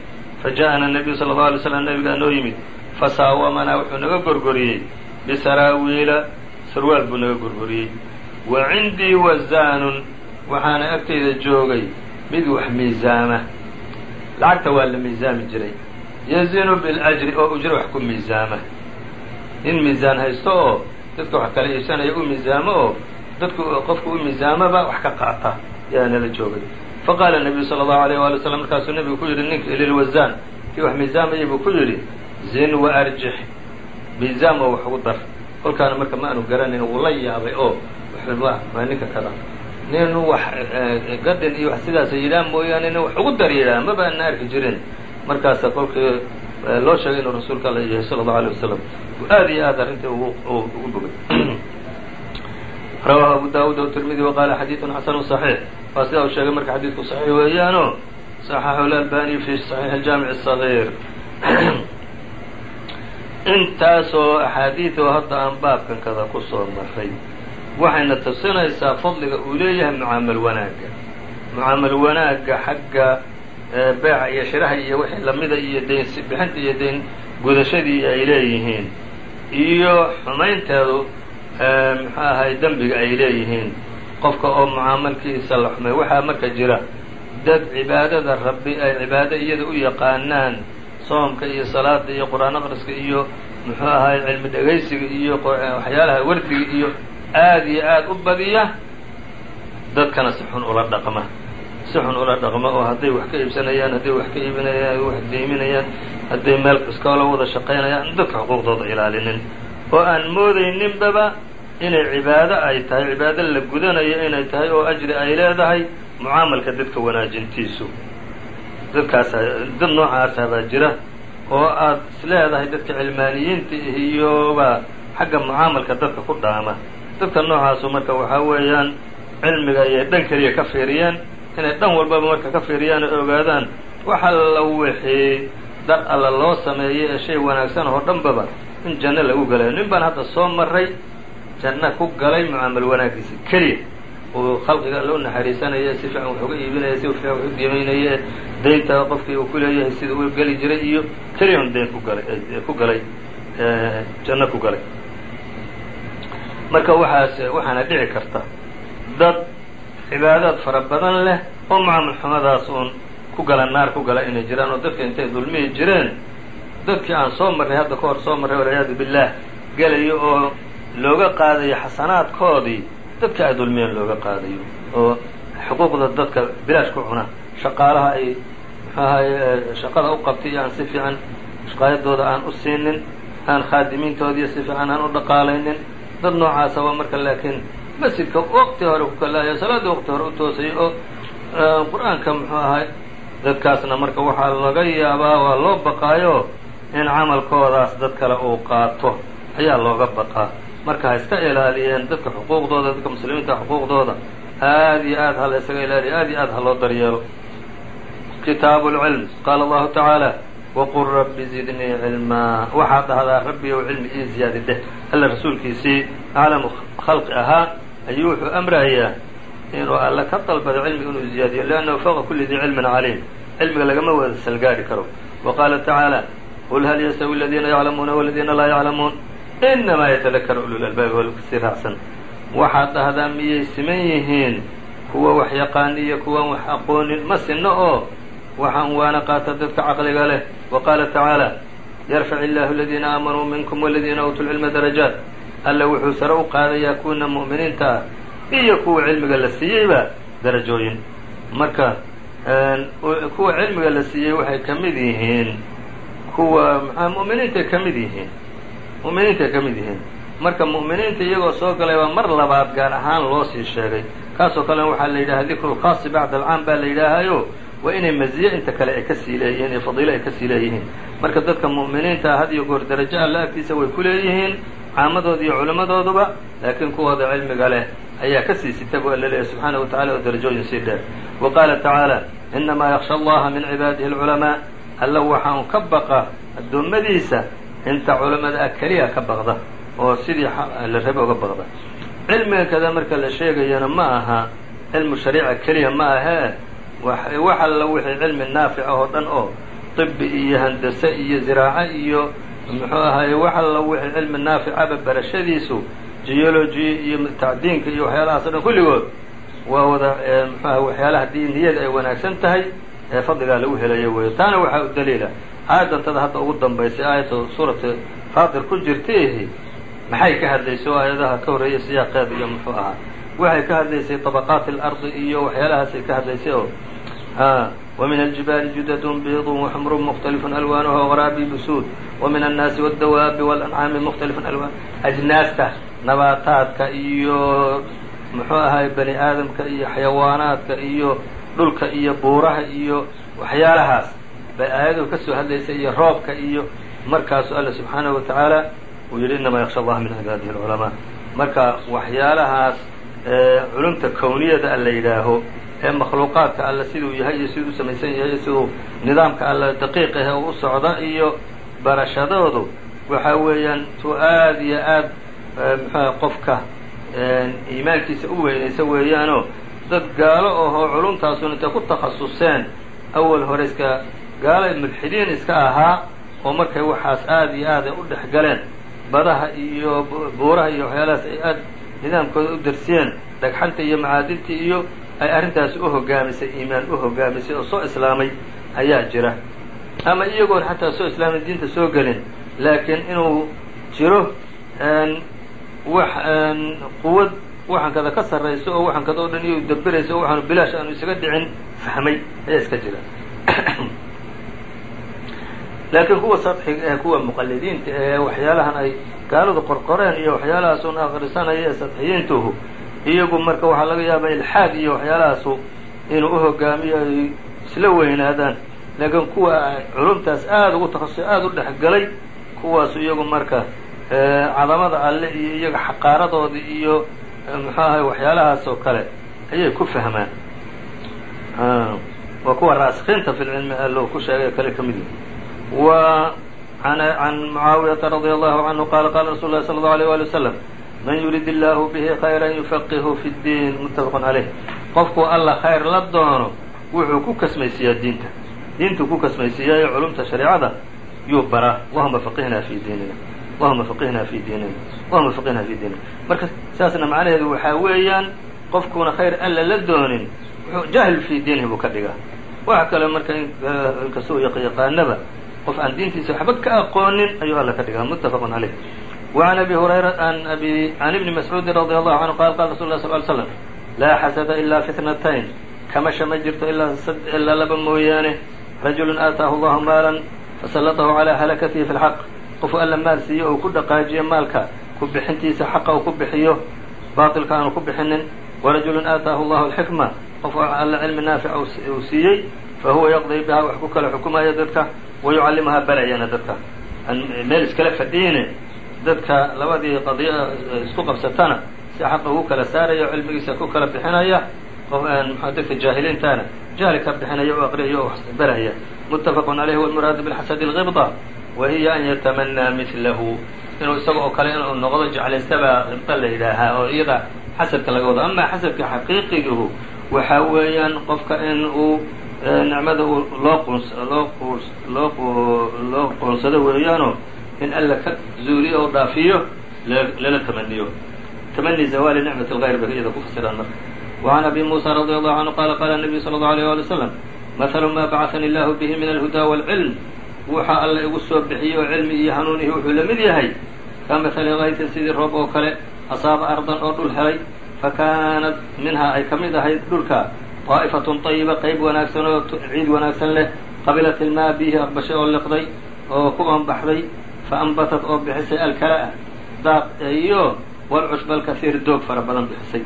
fa ja'ana nebiyu sala allau alay slam nabigaa noo yimid fasaawamanaa wuxuu naga gorgoriyey bisaraawiila sarwaal buu naga gorgoriyey. Wa cindii wazaanun waxaana agtayda joogay mid wax miisaama lacagta waa la miisaami jiray. Yazinu biاljri oo ujro wax ku miisaama. In miisaan haysto oo dadka wax kala iibsanaya u miisaamo oo dadku qofku u miisaamaba wax ka qaata yaa nala joogay. Faqaala nabiyu sala allahu alayh waali w slam markaasuu nebigu ku yidhi nink lilwasaan kii wax miisaamayay buu ku yidhi zin wa arjix. Miisaam oo wax ugu dar. Kolkaana marka ma aanu garanayn wuu la yaabay oo ninka kada nin wax gadin iyo wax sidaasa yidhaah mooyaane nin wax ugu dar yidhaah maba ana arki jirin markaasa kolkii loo sheegay inuu rasuulka alla yahay salى الlaه عalيه wasalam aad iyo aad arrintii ugu bogay rawahu abu dawud وtirmidi waqala xadiiثun xasanu صaxiix waa sidaa uu sheegay marka xadiidku صaxiix weeyaano صaxaxu اlalbani fi صaxiix اjaamiع الصغيir intaasoo axaadiid oo hadda aan baabkan kada ku soo maray waxayna tusinaysaa fadliga uu leeyahay mucaamal wanaagga. Mucaamal wanaagga xagga beeca iyo shiraha iyo wixii lamida iyo dayn bixinta iyo dayn gudashadii ay leeyihiin. Iyo xumaynteedu muxuu ahay dembiga ay leeyihiin. Qofka oo mucaamalkiisa la xumay waxaa marka jira dad cibaadada rabbi ay cibaado iyada u yaqaanaan soomka iyo salaada iyo qur'aan aqriska iyo muxuu ahay cilmi dhegaysiga iyo waxyaalaha wardiga iyo aad iyo aad u badiya dadkana si xun ula dhaqma. Si xun ula dhaqma oo hadday wax ka iibsanayaan hadday wax ka iibinayaan wax deyminayaan hadday meel iskoola wada shaqaynayaan dadka xuquuqdooda ilaalinin. Oo aan moodayninbaba inay cibaado ay tahay cibaado la gudanayo inay tahay oo ajri ay leedahay mucaamalka dadka wanaajintiisu. Dadkaasa dad noocaasa baa jira oo aad is leedahay dadka cilmaaniyiinta iyoba xagga mucaamalka dadka ku dhaama dadka noocaasu marka waxaa weeyaan cilmiga ayay dhan keliya ka fiiriyeen inay dhan walbaba marka ka fiiriyaan oo ogaadaan wax alla wixii dar alla loo sameeyay ee shay wanaagsan oo dhanbaba in janno lagu galayo. Nin baan hadda soo maray janno ku galay mucaamal wanaagiisa keliya. Uu khalqiga alla u naxariisanaya si fiican wax uga iibinaya si fiican wax u qiimaynaya daynta qofkii uu ku leeyahay sida uu geli jiray iyo keliya un dayn ku galay ku galay janno ku galay marka waxaas waxaana dhici karta dad cibaadaad fara badan leh oo mucaamal xumadaas uun ku gala naar ku gala inay jiraan oo dadka intay dulmihi jireen. Dadkii aan soo marray hadda ka hor soo marray walciyaadu billaah gelayo oo looga qaadayo xasanaadkoodii dadka ay dulmiyeen looga qaadayo oo xuquuqda dadka bilaash ku cuna. Shaqaalaha ay muxuu ahaye shaqada u qabtay iyo aan si fiican shaqaayadooda aan u siinin aan khaadimiintoodiiyo si fiican aan u dhaqaalaynin dad noocaasa waa marka laakiin masjidka waqti hore ku kalaayo salaadda waqti hore u toosay oo qur'aanka muxuu ahay dadkaasna marka waxaa laga yaabaa waa loo baqaayo in camalkoodaas dad kale uu qaato ayaa looga baqaa. Marka ha iska ilaaliyeen dadka xuquuqdooda dadka muslimiinta xuquuqdooda aad iyo aad ha la isaga ilaaliyo aad iyo aad ha loo daryeelo. Kitaabu lcilm qaala allahu tacaala waqul rabbi zidnii cilmaa waxaad dhahdaa rabbi ow cilmi ii ziyaadi dheh alla rasuulkiisii aclamu khalqi ahaa ayuu wuxuu amrayaa inuu alle ka dalbado cilmiga inuu ziyaadiyo liannahu fawqa kulli dii cilmin caliim cilmiga lagama wada salgaadhi karo wa qaala tacaala qul hal yastawi aladiina yaclamuuna waladiina laa yaclamuun inamaa yatadakaru ulul albaabi walkasii raacsan waxaad dhahdaa miyay siman yihiin kuwa wax yaqaan iyo kuwan wax aqoonin ma sinno oo waxaan waana qaata dadka caqliga leh. Wa qaala tacaala yarfac illaahu aladiina aamanuu minkum waladiina uutuu lcilma darajaat. Alla wuxuu sare u qaadayaa kuwiina mu'miniinta ah iyo kuwa cilmiga la siiyeyba darajooyin. Marka kuwa cilmiga la siiyey waxay ka mid yihiin kuwa maxaa mu'miniintay ka mid yihiin. Mu'miniintay ka mid yihiin. Marka mu'miniinta iyagoo soo galay baa mar labaad gaar ahaan loo sii sheegay. Kaasoo kalena waxaa la yidhaha dikru lkhaasi bacda alcaam baa la yidhaahayo waa inay maziye inta kale ay ka sii leeyihiin iyo fadiilo ay ka sii leeyihiin. Marka dadka mu'miniinta had iyo goor darajo alla agtiisa way ku leeyihiin caamadooda iyo culimmadooduba laakiin kuwooda cilmiga leh ayaa ka sii sita bu alla leeyahy subxaanahu wa tacala oo darajooyin sii dheer. Wa qaala tacaala inamaa yaksha allaha min cibaadihi alculamaa alla waxa un ka baqa addoommadiisa inta culamada ah keliya ka baqda oo sidii la rabe uga baqda. Cilmiga kada marka la sheegayana ma aha cilmu shariica keliya ma ahee Eh, wax alla wixii cilmi naafic ah oo dhan oo tibi iyo handase iyo ziraaco iyo muxuu ahaye wax alla wixii cilmi naaficaba ah barashadiisu geology iyo tacdiinka iyo waxyaalahaas o dhan kulligood waa wada eh, mxuaha waxyaalaha haddii ay wanaagsan tahay ee fadliga lagu helaya weyo taana waxaa u daliila aayadantada hadda ugu dambaysay aayadda suurata faatir ku jirtaihi maxay ka hadlaysay oo aayadaha ka horreeyay siyaaqeed iyo muxuu ahaa? Waxay ka hadlaysay طabaqaati اlardi iyo waxyaalahaasay ka hadlaysay oo وmin الجibaali judad biid وxmr mkhتلف alwaanha وغraabi bsuud وmin الnaasi والdawaabi والأncaami mkhتلف alwaan ajnaasta nabaataadka iyo muxuu ahay bani aadamka iyo xayawaanaadka iyo dhulka iyo buuraha iyo waxyaalahaas bay aayaduhu ka soo hadlaysay iyo roobka iyo markaasu alla subxaanaه وataعaalى uu yihi inama ykشha اllaha min cibaadihi الculamaa marka waxyaalahaas culumta kowniyada a la yidhaaho ee makhluuqaadka alle siduu yahay iyo siduu samaysan yahay iyo siduu nidaamka alle daqiiq ahe u socda iyo barashadoodu waxa weeyaan tu aad iyo aad muxuha qofka iimaankiisa u weynaysa weeyaanoo dad gaalo ahoo culumtaasun intay ku takhasuseen awal hore iska gaalo mulxidiin iska ahaa oo markay waxaas aad iyo aad ay u dhex galeen. Badaha iyo buuraha iyo waxyaalahaas ay aad nidaamkooda u darsiyeen dhagxanta iyo macaadinta iyo ay arrintaasi u hogaamisay iimaan u hogaamisay oo soo islaamay ayaa jira. Ama iyagoon xataa soo islaamay diinta soo gelin laakiin inuu jiro wax quwad waxankada ka sarrayso oo waxankada o dhan iyo dabirayso oo waxaanu bilaash aanu isaga dhicin fahmay ayaa iska jira. Laakiin kuwa sadxiga ee kuwa muqalidiinta ee waxyaalahan ay gaaladu qorqoreen iyo waxyaalahaas un akrisanaya ee sadxiyiintuhu iyagu marka waxaa laga yaabaa ilxaad iyo waxyaalahaasu inuu uhogaamiyo ay isla weynaadaan. Laakiin kuwa culumtaas aad ugu takhasusay aad u dhexgalay kuwaas iyagu marka eh, cadamada alle iyo iyaga xaqaaradooda iyo eh, muxuu ahay waxyaalahaas oo kale ayay ku fahmaan. Ah, waa kuwa raasikiinta fi lcilmi allo ah ku sheegay kale ka mid wa an mucaawiyaa radi allahu canhu qaala qaala rasuulu lahi sala allau alيyh wali waslm man yurid illaahu bihi khayran yufaqihu fi ddiin muttafaqun caleyh qofkuu alla khayr la doono wuxuu ku kasmaysiiyaa diinta. Diintuu ku kasmaysiiyaa ee culumta shareecada yuu baraa wahuma faqihnaa fi diinina wahuma faqihnaa fi diinina wahuma faqihnaa fi diinina. Marka saasna macnaheedu waxaa weeyaan qofkuuna khayr alla la doonin wuxuu jaahil fii diinihi buu ka dhigaa. Waxa kale marka eh, inkastoo yaqaanaba qof aan diintiisa waxba ka aqoonin ayuu alla ka dhigaa muttafaqun caleyh وعn abi hurayra an abi can ibni mascuudi radي allahu canhu qal qala rasul lah sl ly slam laa xasada ilaa fitnatayn kamasha ma jirto ilaa laba mooyaane rajulu aataahu allahu maalan fasalatahu calىa halakatihi fi اlxaq qofu alla maal siiyo ou ku dhaqaajiyo maalka ku bixintiisa xaqa uu ku bixiyo baatilka aanu ku bixinin warajulu aataahu allahu alxikma qof alla cilmi naafic uu siiyey fahuwa yaqdii biha wax ku kala xukumaya dadka wayucallimuhaa barayana dadka meel iskala fadhiine dadka labadii qadiya isku qabsatana si xaqa ugu kala saaraya cilmigiisa ku kala bixinaya mxua dadka jaahiliintaana jahli ka bixinaya o aqriyayo o baraya. Muttafaqun calayhi walmuraadu bilxasadi اlgibda wa hiya an yatamanaa midlahu inuu isaga oo kale inuu noqdo jeclaystabaa qibda la yidhaahaa oo iyada xasadka laga wado. Ama xasadka xaqiiqigihu waxaa weeyaan qofka in uu nicmada loo quns loo quus loo qoonsado weeyaanoo in alla ka zuuliyo oo dhaafiyo lala tamaniyo tamani zawali nicmat اlgayr bay iyada ku fasiraan marka وعn abi muسى radي allahu canhu qala qala النabiyu slى الlaه عalيه alي وsلم maثlu ma bacثani اllahu bihi min alhuda wاlcilm waxa alla igu soo bixiyey oo cilmi iyo hanuunihi wuxuu la mid yahay ka maثali kaytin sidii roob oo kale asaaba ardan oo dhul helay fakaanat minhaa ay ka mid ahayd dhulka طaa'ifatun طayiba qayb wanaagsan oo ciid wanaagsan leh qabilat ilmaa bihi aqbashay oo liqday oo ku anbaxday faanbatat oo bixisay alkala daaq iyo walcushba alkasiir doog fara badan bixisay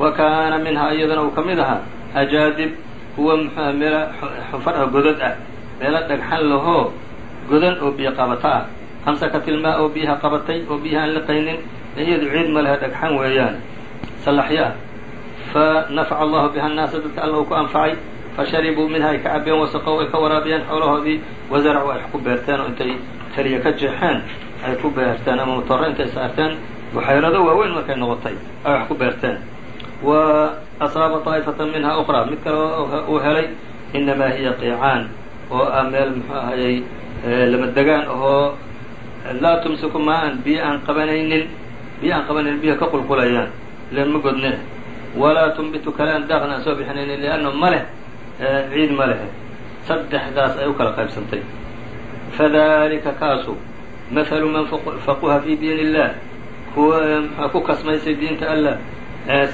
wa kaana minhaa iyadana uu ka mid ahaa ajaadib kuwa mxua meela godad ah meelo dhagxan lahoo godan oo biyo qabato ah amsakat ilmaa oo biyaha qabatay oo biyaha aan liqaynin iyadu ciid ma lehe dhagxan weeyaan sallaxyo ah fanafaca allahu biha annaasa dadka alla uu ku anfacay fasharibuu minha ay ka cabeen wasaqow ay ka waraabiyeen xoolahoodii wasaracuu ay wax ku beerteen oo intay keliya ka jeexeen ay ku beerteen ama matooro intay saarteen buxayrado waaweyn markay noqotay ay wax ku beerteen. Wa asaaba طaa'ifata minha ukraa mid kale uu helay inamaa hiya qiicaan oo ah meel muxuu ahayey lama degaan ahoo laa tumsiku maa-an biyo aan qabanaynin biyo aan qabanaynin biyo ka qulqulayaan ilan ma godne walaa tumbitu kalaan daaqna aan soo bixinaynin lianna ma leh ciid ma leh. Saddexdaas ay u kala qaybsantay fadalika kaasu mahalu man faquha fi diin illah ku kasmaysay diinta allah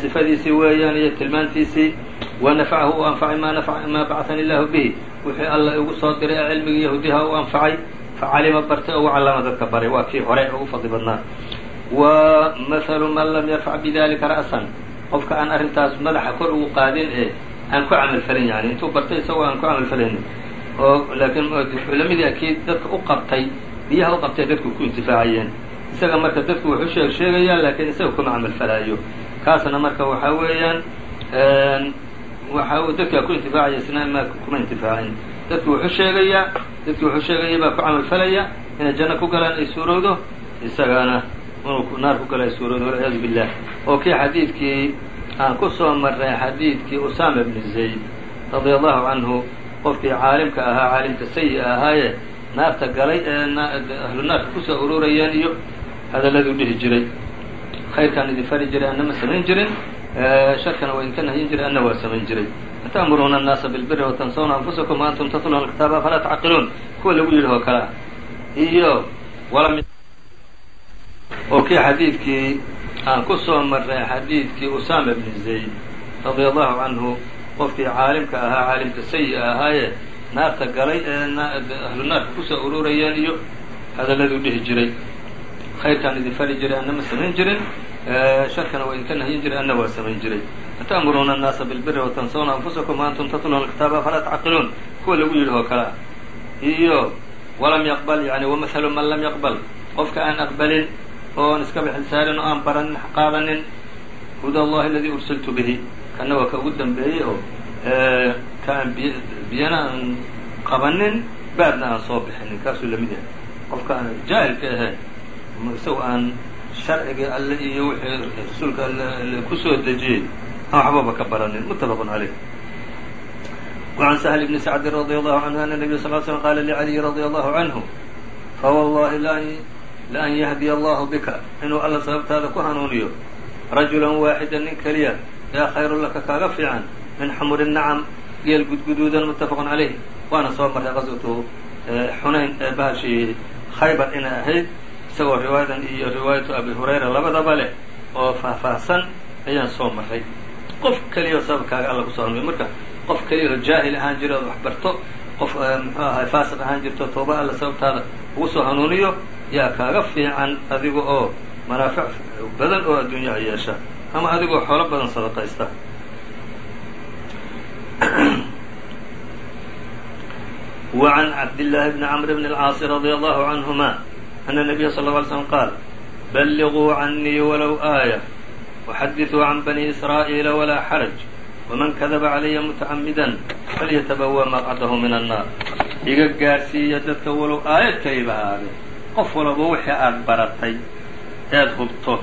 sifadiisii weeyaan iyo tilmaantiisii wa nafacahu u anfacay maa bacahani illaahu bihi wixii alla igu soo diray ee cilmigii yahuudiha u anfacay facalima bartay oo wacallama dadka baray waa kii hore ugu fadli badnaa wa mathalu man lam yarfac bidalika ra'san qofka aan arrintaas madaxa kor ugu qaadin ee aan ku camalfelin yani intuu oo laakiin la mid yahay kii dadka u qabtay biyaha u qabtay dadku ku intifaacayeen. Isaga marka dadku wuxuu sheeg sheegayaa laakiin isaga kuma camalfelaayo kaasna marka waxaa weeyaan waxa dadkaa ku intifaacaya isna ma kuma intifaacin dadku wuxuu sheegayaa dadki wuxuu sheegaya baa ku camalfalaya inay janno ku galaan ay suurowdo isagana inuu naar ku gala ay suurowdo walciyaadu billah oo kii xadiidkii aan ku soo marray xadiidkii usama bni zayd radia allahu canhu qofkii caalimka ahaa caalimka sayi ahaaye naarta galay ee ahlu naarka ku soo ururayeen iyo hadalladuu dhihi jiray. Khayrkaan idin fari jiray anna ma samayn jirin. Sharkana waa idinka nahyin jiray anna waa samayn jiray. Ata'muruuna annaasa bilbiri watansawna anfusakum antum tatluuna alkitaaba afalaa tacqiluun kuwa lagu yidhi oo kale. Ah iyo oo kii xadiidkii aan ku soo xadiidkii usama bni zayd radia allahu canhu qofkii caalimka ahaa caalimka sayi ahaaye naarta galay ee ahlu ku soo ururayeen iyo hadalladuu dhihi jiray. Khayrkaan idin fari jiray anna ma samayn jirin. Sharkana waa idinka nahyin jiray anna waa samayn jiray. Ata'muruuna annaasa bilbiri watansawna anfusakum antum tatluuna alkitaaba afalaa tacqiluun kuwa lagu yidhi oo kale. Iyo walam yaqbal yani wamahalu man lam yaqbal. Qofka aan aqbalin oon iska bixil saarin oo aan baranin qaadanin huda allahi aladii ursiltu bihi kana waa ka ugu dambeeyey oo ka aan biy biyana aan qabanin baadna aan soo bixinin kaasuu lamid yahay qofka aan jaahilka ahe isago aan sharcigii alle iyo wixii rasuulka alle kusoo dejiyey aan waxbaba ka baranin muttafaqun caleyh وعn سهل بن سعد رضي الله عنه أن النبي صل ل سلم qاla لعلي رضي الله عنه فوالله لأn يهدي الله bka inuu alla sababtaada ku hanuuniyo رaجuلا waaxida nin keliya yaa khayru laka kaaga fiican. Min xamuri nacam geel gudguduudan muttafaqun calayh waana soo marray qaswatu eh, xunayn ee bahashii khaybar inay ahayd. Isagoo riwaayadan iyo riwaayatu abi hurayra labadaba leh oo faahfaahsan ayaan soo marray. Qof keliya oo sababkaaga alla ku soo hormay marka qof keliya oo jaahil ahaan jiro ood wax barto qof eh, muxuu ahay faasiq ahaan jirto tooba alla sababtaada ugu soo hanuuniyo yaa kaaga fiican adiga oo manaafic badan oo adduunyaha yeesha ama adigoo xoolo badan sadaqaysta وعn cabdاللahi بn cمr بn الcاaص رضي الله عنهma أن النبy صلى اه علي سلم qاal بلغوا عnيi wlow آية وxadiثوا عن بني إسرائيل ولا xرج وmن kdba عlya متcamida falyتبوأ مqعdh min الناar iga gaarsiiya dadka walow aayad kaliba ahaade qof walaba wixii aad baratay eed hubto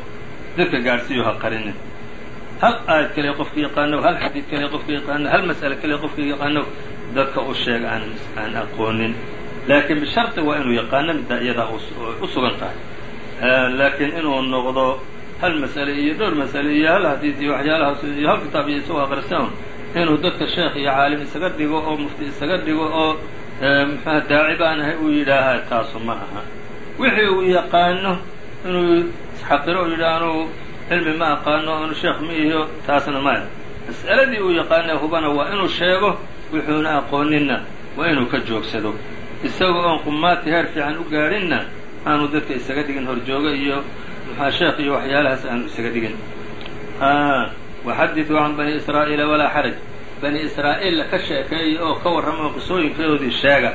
dadka gaadhsiiyo ha qarinin. Hal aayad kaliya qofka yaqaano hal xadiid kaliya qofka yaqaano hal mas'ale kaliya qofka yaqaano dadka u sheeg aan aan aqoonin. Laakiin bishardi waa inuu yaqaano middaa iyadaa u sugan tahay. Laakiin inuu noqdo hal mas'ale iyo dhowr mas'ale iyo hal xadiid iyo waxyaalahaas iyo hal kitaab iyo isagoo aqrisan inuu dadka sheekh iyo caalim isaga dhigo oo mufti isaga dhigo oo muxuha daaci baan ahay uu yidhaahaa taasu ma aha. Wixii uu yaqaano inuu isxaqiro u yidhaha anuu cilmi ma aqaano anu sheekh ma taasna maya mas'aladii uu yaqaana hubana waa inuu sheego wuxuuna aqooninna waa inuu ka joogsado isaga oon qumaati heer fiican u gaadhinna aanu dadka isaga dhigin horjooga iyo muxua sheekh iyo waxyaalahaas aanu isaga dhigin waxadiduu can bani israa'iila walaa xaraj bani israa'iilla ka sheekeeya oo ka warrama oo qisooyinkoodii sheega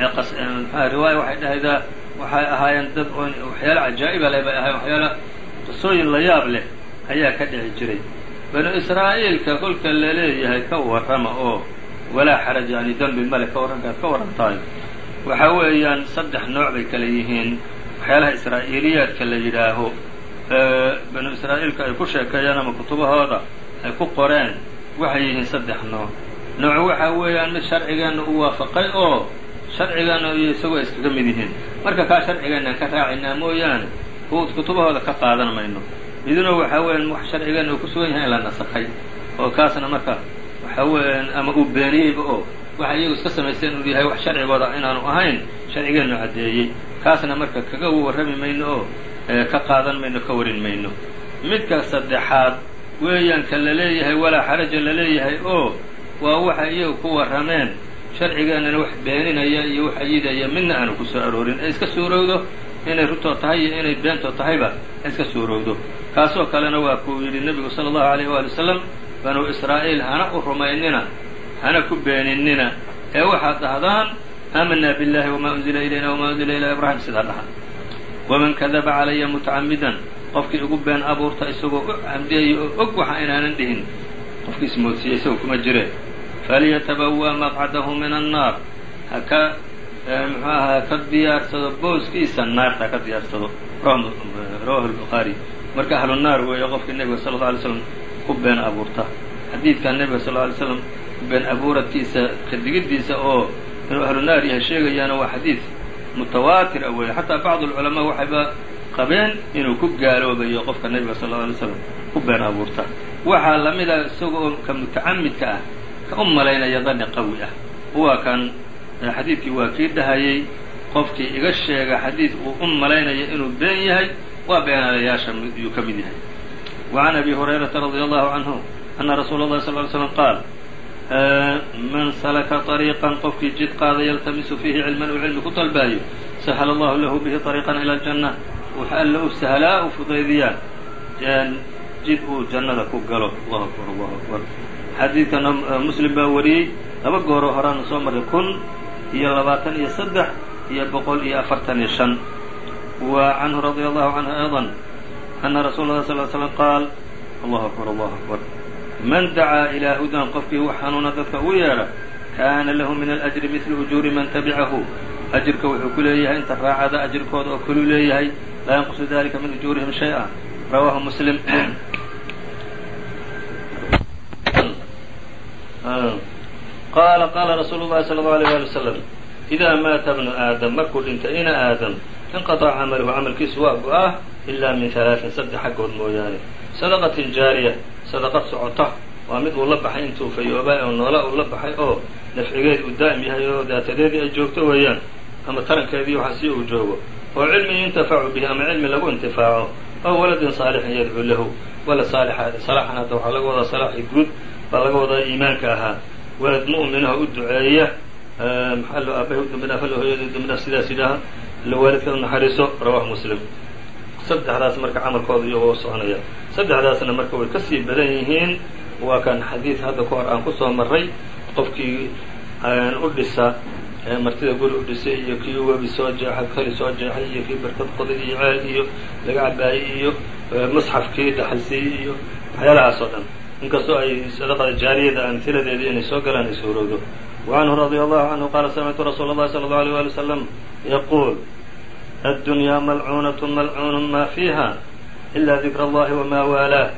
mxua riwaaya waxay dhahaydaa waxay ahaayeen dad oo waxyaala cajaa'iba leh bay ahayen waxyaala qisooyin la yaab leh ayaa ka dhici jiray. Banu israa'iilka kolka la ka warrama oo walaa xaraj yani dembi male ka warrankaad ka warrantahay waxa weeyaan saddex nooc bay kale yihiin. Waxyaalaha israa'iiliyaadka la yidhaaho banu israa'iilka ay ku sheekeeyaan ama kutubahooda ay ku qoreen waxay yihiin saddex nooc. Nooc waxa weeyaan mid sharcigeenna u waafaqay oo sharcigeenna iyo isagoo ay iskaga mid yihiin. Marka kaa sharcigeennan ka raacaynaa mooyaane kutubahooda ka qaadan mayno. Miduna waxa weeyaan wax sharcigeenna uu ku sugan yahay in la nasakhay. Oo kaasna marka waxa weeyaan ama uu beeniyeyba oo waxa iyagu iska samaysteen uu yahay wax sharcigooda inaanu ahayn sharcigeennu caddeeyey. Kaasna marka kaga warrami mayno oo ka qaadan mayno ka warin mayno. Midka saddexaad weeyaan ka la leeyahay walaa xaraja la leeyahay oo waa waxa iyagu ku warrameen sharcigeennana wax beeninaya iyo wax ayidaya midna aanu ku soo aroorin. Ee iska suurowdo inay runtoo tahay iyo inay beentoo tahayba iska suurowdo. Kaasoo kalena waa kuu yidhi nebigu sala allahu alayh waali wasalam banuu israa'iil hana u rumaynina hana ku beeninina. Ee waxaad dhahdaan aamanaa biاllahi wamaa unzila ilayna wamaa unzila ilaa ibraahim sidaa dhaha waman kadaba calaya mutacamidan qofkii igu been abuurta isagoo u camdiyaya oo og waxa inaanan dhihin. Qofkii ismoodsiiya isagoo kuma jire falyatabawa maqcadahu min annaar haka muxuu ahaa ka diyaarsado booskiisa naarta ka diyaarsado rawahu lbukhaari marka ahlu naar weeye qofkii nebiga sala alla alay slam ku been abuurta xadiidkan nebiga sal lla alay slam been abuuradkiisa kadigiddiisa oo inuu ahlu naar yahay sheegayaana waa xadiid mutawaatir weeye xataa bacdu alculamaa waxayba qabeen inuu ku gaaloobayo qofka nebiga sal alla alay slam ku been abuurta waxaa la mida isaga ka mutacamidka ah ka u malaynaya dani qawi ah waa kan xadiidkii waa kii dhahayay qofkii iga sheega xadiid uu u malaynayo inuu been yahay waa beenaalayaasha yuu ka mid yahay wa can abi hurayrata radia allahu canhu ana rasuula اllahi sal ly slam qaal man salaka طariiqan qofkii jid qaada yaltamisu fiihi cilman uu cilmi ku dalbaayo sahala allahu lahu bihi طariiqan ila aljanna waxa alla u sahlaa u fudaydiyaa jid uu jannada ku galo allahu akbar allahu akbar xadiidkana muslim baa wariyey. Laba gooroo horaana soo marray kun iyo labaatan iyo saddex iyo boqol iyo afartan iyo shan. Wa canhu radia allahu canhu ayضa ana rasuula lah sal slam qaal allahu akbar allahu akbar. Man dacaa ilaa hudan qofkii wax hanuuna dadka ugu yeedha kaana lahu min alأjri midlu ujuuri man tabicahu. Ajirka wuxuu ku leeyahay inta raacada ajirkooda oo kaluu leeyahay laa yanqusu dalika min ujuurihim shay-a rawaahu muslim qaala qaala rasuulu llahi sala allau alayh ali wasalam idaa maata bnu aadam markuu dhinta ina aadam inqataca camaluhu camalkiisu waa go-ah ilaa min halaain saddex xaggood mooyaane sadaqatin jaariya sadaqad socota waa mid uu la baxay intuu fayooba oo noola uu la baxay oo nafcigeedi uu daa'im yahay oo daatadeedii ay joogto weeyaan ama tarankeedii waxaa uu joogo oo cilmi yuntafacu bihi ama cilmi lagu intifaaco oo waladin saalixin yadcuu lahu wala salaaxan hadda waxaa laga wadaa salaaxi guud baa laga wadaa iimaanka ahaa. Walad mu'minaha u duceeya maxaa loo aabahay u dambi dhaaf hooyada u dambi dhaaf sidaas yidhaaha illa waalidka muslim. Saddexdaas marka camalkooda iyagoo soconaya. Saddexdaasna marka way ka sii badan yihiin waa kan xadiid hadda ka hor aan ku soo marray qofkii u dhisa martida guri u dhisay iyo kii webi soo jeexay kali soo jeexay iyo kii barkad qoday iyo ceel iyo laga cabaayey iyo musxafkii dhaxalsiiyey iyo waxyaalahaas dhan inkastoo ay sadaqada jaariyada amhiladeeda inay soo galaan ay suurowdo وعنه رضي الله عنه قال سمعت رsuuل الlhi صلى الله عليه ولي وسلم يقول الدنيا ملعونة ملعون ma فيها إلا ذikر الlahi وma wاaلاah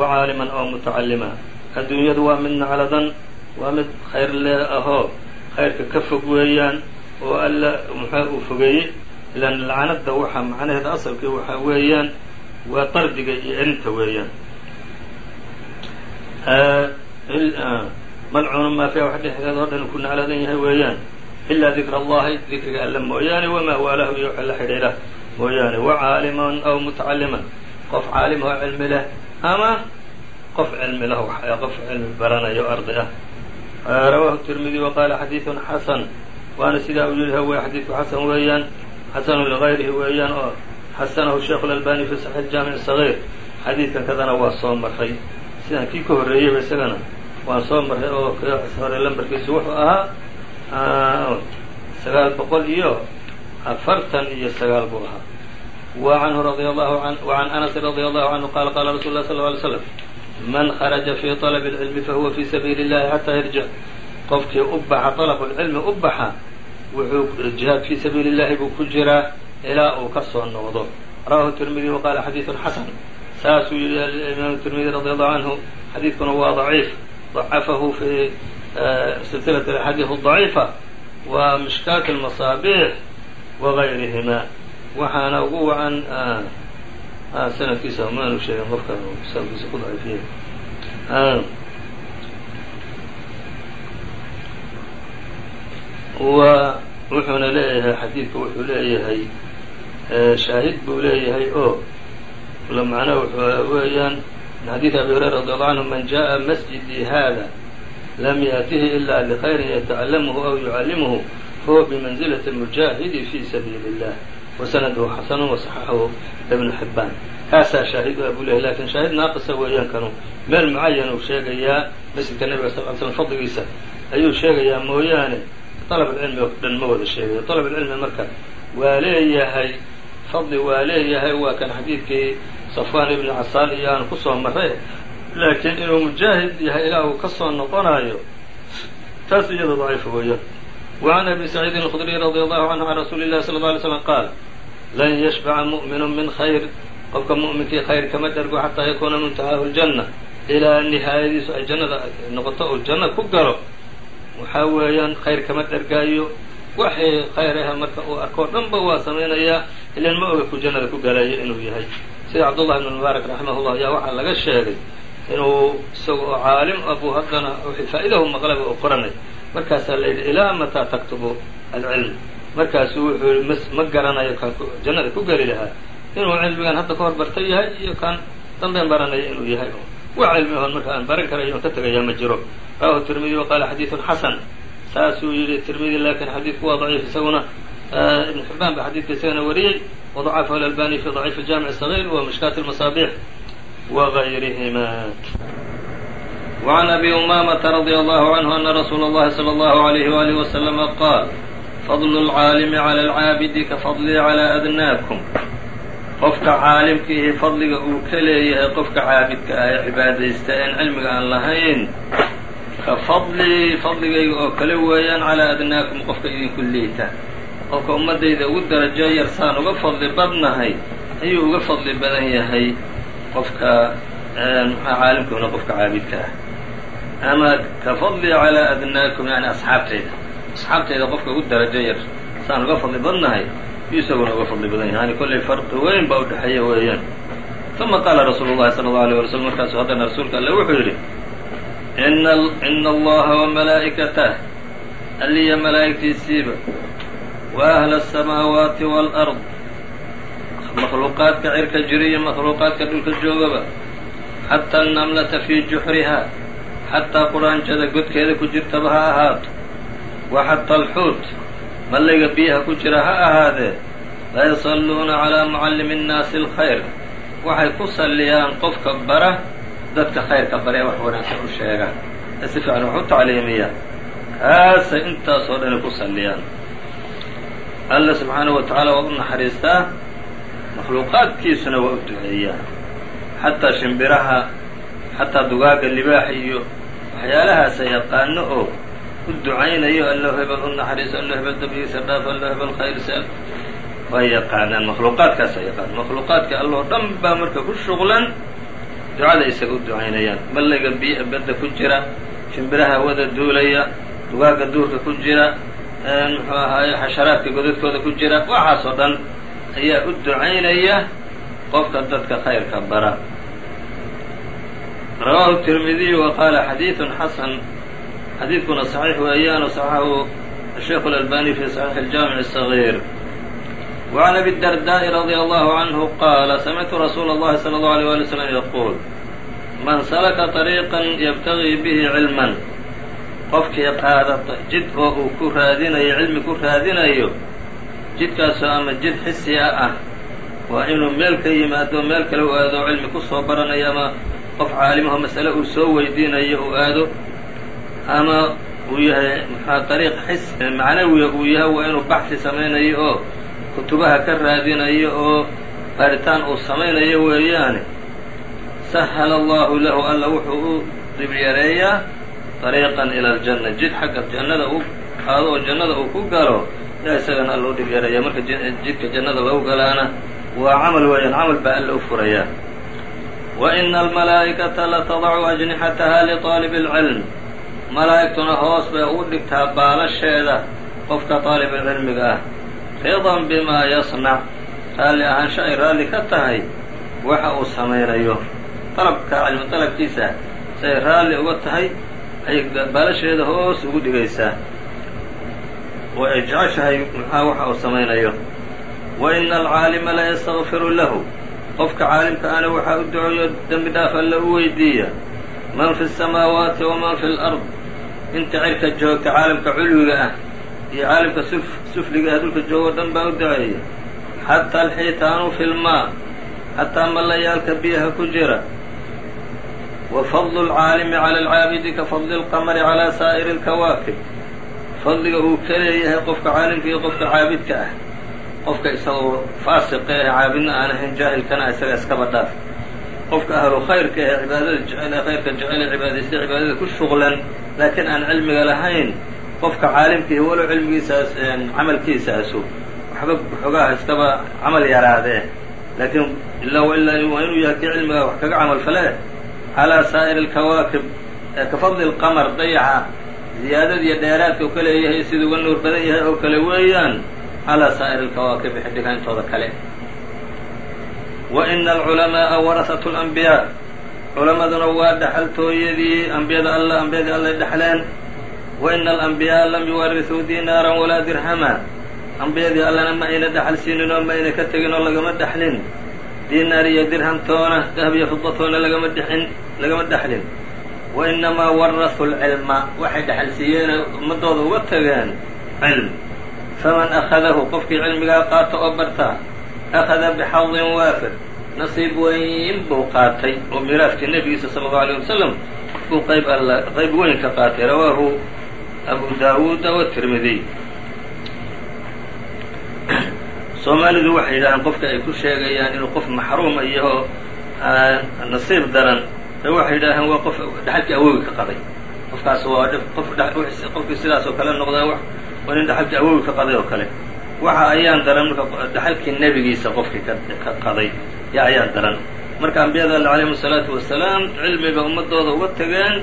وcاalما أو متacalما adduunyadu waa mid nacladan waa mid khayr lee ahoo khayrka ka fog weeyaan oo alla muxuu uu fogeeyey ilan lacnada waxa macnaheeda asalkii waxa weeyaan waa dardiga iyo erinta weeyaan malcuunu maa fiiha wax dhexdeeda oo dhan ku nacladan yahay weeyaan ilaa dikra allahi dikriga alle mooyaane wamaa waalahu iyo waxa la xidhiidha mooyaane wacaaliman aw mutacaliman qof caalim oo cilmi leh ama qof cilmi lah qof cilmi baranayo arday ah rawahu tirmidi wa qaala xadiidun xasan waana sidaa uu yihi hawe xadiidku xasan weeyaan xasanu ligayrihi weeyaan oo xasanahu sheikhu lalbani fi saxiix jaamic sagiir xadiidkan kadana waa soo maray sidaan kii ka horreeyeyba isagana waan soo maray oo hore lambarkiisu wuxuu ahaa sagaal boqol iyo afartan iyo sagaal buu ahaa wa canhu radi allahu an wacan anasi radia allahu canhu qaala qaala rasul lah sal lla alay slam man kharaja fii طalabi اlcilmi fahuwa fii sabiili اllahi xataa yarjic qofkii u baxa طalabu lcilmi u baxa wuxuu jihaad fii sabiili اllahi buu ku jiraa ilaa uu ka soo noqdo rawahu tirmidi wa qaala xadiiثun xasan taasuu yidhi imam tirmidi radi allahu canhu xadiidkuna waa daciif dacafahu fi eh, silsilat axaadiis daciifa wa mishkaat almasaabix wagayrihima waxaana ugu wacan ah, ah, sanadkiisa maanu sheegin qofka sanadkiisa ku daciifiye ah. wa wuxuuna leeyahay xadiidka wuxuu leeyahay eh, shaahid buu leeyahay oo macnaha wuxuu weeyaan xadiid abi hurayra radi allahu canhu man jaءa masjidii hada lam yaatihi ila lkhayrin yatacalamuhu aw yucallimuhu fahuwa bimanzilati mujaahidi fi sabiili اllah wasanaduhu xasanu wasaxaxahu ibnu xibaan kaasaa shaahid a buu lehay laakiin shaahid naaqisa weeyaan kanu meel mucayan uu sheegayaa masjidka nebiga sal l slm fadligiisa ayuu sheegayaa mooyaane alab alcilmi oo dhan ma wada sheegayo alab alcilmi marka waa leeyahay fadli waa leeyahay waa kan xadiidkii safwaan ibni casaal iyo aan ku soo maray laakiin inuu mujaahid yahay ilaa uu ka soo noqonayo taas iyada daciifa weeyaan wacan abi saciidin alkhudriy radi allahu canhu can rasuuli llahi sala alla lay slam qaal lan yashbaca mu'minu min khayr. Qofka mu'minkii khayr kama dhargo xataa yakuuna muntahaahu ljanna ilaa nihaayadiisu ay jannada noqoto uu janno ku galo. Waxaa weeyaan khayr kama dhargaayo waxay khayr ahe marka uu arko dhan ba waa samaynayaa ilan ma oga ku jannada ku galayo inuu yahay. Sida cabdullahi ibn mubaarak raximahullah ayaa waxaa laga sheegay inuu isaga oo caalim abuu haddana faa'idahu maqlaba oo qoranay. Markaasaa la yidhi ilaa mataa taktubu alcilm markaasu wuxuu yii ma garanayo kaan jannada ku geli lahaa. Inuu cilmigan hadda ka hor bartay yahay iyo kaan danbeen baranaya inuu yahay. Wax cilmi oon marka aan baran karayo oon ka tegayaa ma jiro. Rawahu tirmidi wa qaala xadiidun xasan saasuu yidhi tirmidi lakin xadiidku waa daciif isaguna ibn xibaan ba xadiidka isagana wariyey wadacafahu alalbani fi daciif jaamic sagiir wa mishkaat lmasaabix wagayrihima وعn أbي أmامة رضي الله عنه أن رsuuل الlahi صلى الله عليه وآله وسلم qاal fضل الcاalم عlى الcاabد kafضlii عlى أdناكم qofka caalimkiihi fadliga uu ka leeyahay qofka caabidka ah ee cibaadaysta een cilmiga aan lahayn ka fadlii fadligayga oo kale weeyaan calaa adnaakum qofka idinku liita. Qofka ummaddayda ugu darajo yar saan uga fadli badnahay ayuu uga fadli badan yahay qofka muxua qofka caabidka ah. Ama ka fadlii calaa adnaakum yani asxaabtayda. Asxaabtayda qofka ugu darajo yar saan uga fadli badnahay yuu isaguna uga fadli badan yahay. Yani kolley farqi weyn baa udhexeeya weeyaan. Uma qaala rasuulu llahi sala allau alay wala slam markaasuu haddana rasuulka alle wuxuu yidhi cina allaha wamalaa'ikatah alliya malaa'igtiisiiba wa ahla asamaawaati waalard makhluuqaadka cirka jira iyo makhluuqaadka dhulka joogaba xataa annamlata fii juxriha xataa qudhaanjada godkeeda ku jirtaba ha ahaato wa xataa alxuut mallayga biyaha ku jira ha ahaadee la yasalluuna calaa mucallimi nnaasi alkhayr waxay ku salliyaan qofka bara dadka khayrka bare wax wanaagsan u sheega. Ee si fiican wax u tacliimiya. Kaasay intaasoo dhani ku salliyaan. Alla subxaanahu wa tacaala waa u naxariistaa makhluuqaadkiisuna waa u duceeyaa. Xataa shimbiraha xataa dugaaga libaax iyo waxyaalahaasa yaqaano oo u ducaynayo allo hebel u naxariiso allo hebel dambigiisa dhaaf allo hebel khayr seel way yaqaanaan. Makhluuqaadkaasa yaqaana makhluuqaadka alloo dhan baa marka ku shuqlan ducada isaga u ducaynayaan mallayga biya badda ku jira shimbiraha hawada duulaya dugaaga duurka ku jira muxuu ahaaye xasharaadka godadkooda ku jira waxaasoo dhan ayaa u ducaynaya qofka dadka khayrka bara rawaahu tirmidiy wa qaala xadiidun xasan xadiidkuna صaxiix weeyaan صaxaxahu الsheikh الألbani fi صaxiix الjaamiع الصغيir وعn أbi الdardaaءi radي allahu عanhu qaala samictu rasuula اllahi slى الlaه عalيه alي slm yaquul man salaka طariiqا ybtagii bihi cilman qofkii qaada jid oo uu ku raadinayo cilmi ku raadinayo jidkaasoo ama jid xisiya ah waa inuu meel ka yimaado meel kale u aado cilmi ku soo baranayo ama qof caalimaho masale uu soo weydiinayo uu aado ama uu yahay maxaa dariiq xis macnawiya uu yahay waa inuu baxsi samaynayo oo kutubaha ka raadinayo oo baaritaan uu samaynayo weeyaane sahala allahu lahu alla wuxuu u dhibyeeleeyaa dariiqan ila aljanna. Jid xagga jannada u qaado oo jannada uu ku galo yaa isagana alla u dhibyeeleeyaa marka jidka jannada lagu galaana waa camal weeyaan camal baa alla u furayaa wa ina almalaa'ikata la tadacu ajnixataha liطaalibi alcilm. Malaa'igtuna hoos bay u dhigtaa baalasheeda qofka aalibilcilmiga ah ridan bimaa yasnac raalli ahaansho ay raalli ka tahay waxa uu samaynayo dalabka cilmi dalabkiisa si ay raalli uga tahay ay baalasheeda hoos ugu dhigaysaa oo ay jeceshahay maxaa waxa uu samaynayo waina alcaalima la ystakfiru lahu qofka caalimka ana waxaa u duceeyo dembi dhaaf alla u weydiiya man fi الsamaawaati waman fi اlأrض inta cirka joogta caalamka culwiga ah iyo caalimka sufliga ee dulka joogo dhan baa u duceeyey xataa alxiitaanu fi lmaa xataa mallayaalka biyaha ku jira. Wa fadlu alcaalimi cala alcaabidi ka fadli alqamari calaa saa'iri alkawaakib fadliga uu kaleeyahay qofka caalimka iyo qofka caabidka ah. Qofka isagoo faasiqa eh caabidna aan ahayn jaahilkana isaga iskaba dhaaf. Qofka ahlu khayrka ee cibaadada jecel ee khayrka jecel ee cibaadaysta cibaadada ku shuqlan laakiin aan cilmiga lahayn qofka caalimka iyo walow cilmigiisaas camalkiisaasu waxba xoogaha iskaba camal yaraadee. Laakiin ilaa ilaa waa inuu yahay kii cilmiga wax kaga camal fale calaa saa'iri alkawaakib ka fadli lqamar dayaxa ziyaadada iyo dheeraadka uu ka leeyahay siduu uga nuur badan yahay oo kale weeyaan calaa saa'iri alkawaakibi xidhiga intooda kale. Wa ina alculamaa'a warahatu alanbiyaa culamaduna waa dhaxaltooyadii ambiyada alla ambiyadii allay dhexleen wa ina alambiya'a lam yuwarisuu dinaaran walaa dirhama ambiyadii allana ma ayna dhaxal siinin oo ma ayna ka tegin oo lagama dhexlin dinaar iyo dirhamtoona dahab iyo fidatoona lagama dhexin lagama dhexlin wa inamaa warasuu lcilma waxay dhexal siiyeenay ummadooda uga tageen cilm faman akhadahu qofkii cilmigaa qaato oo bartaa akhada bixadin waafir nasiib weyn buu qaatay oo miiraadkii nebigiisa sala allau alيyه wasalam buu qayb alla qayb weyn ka qaatay rawaahu abu daawuuda watirmidiy soomaalidu waxay yidhahdeen qofka ay ku sheegayaan inuu qof maxruuma iyaho nasiib daran. Waxay yidhaaheen waa qof dhaxalkii awowi ka qaday. Qofkaas waa qof qofkii sidaas oo kale noqdaa waa nin dhaxalkii awowi ka qaday oo kale. Waxa ayaan daran marka dhaxalkii nebigiisa qofkii ka qaday. Yaa ayaan daran. Marka ambiyada alle calayhim asalaatu wasalaam cilmi ba ummadooda uga tageen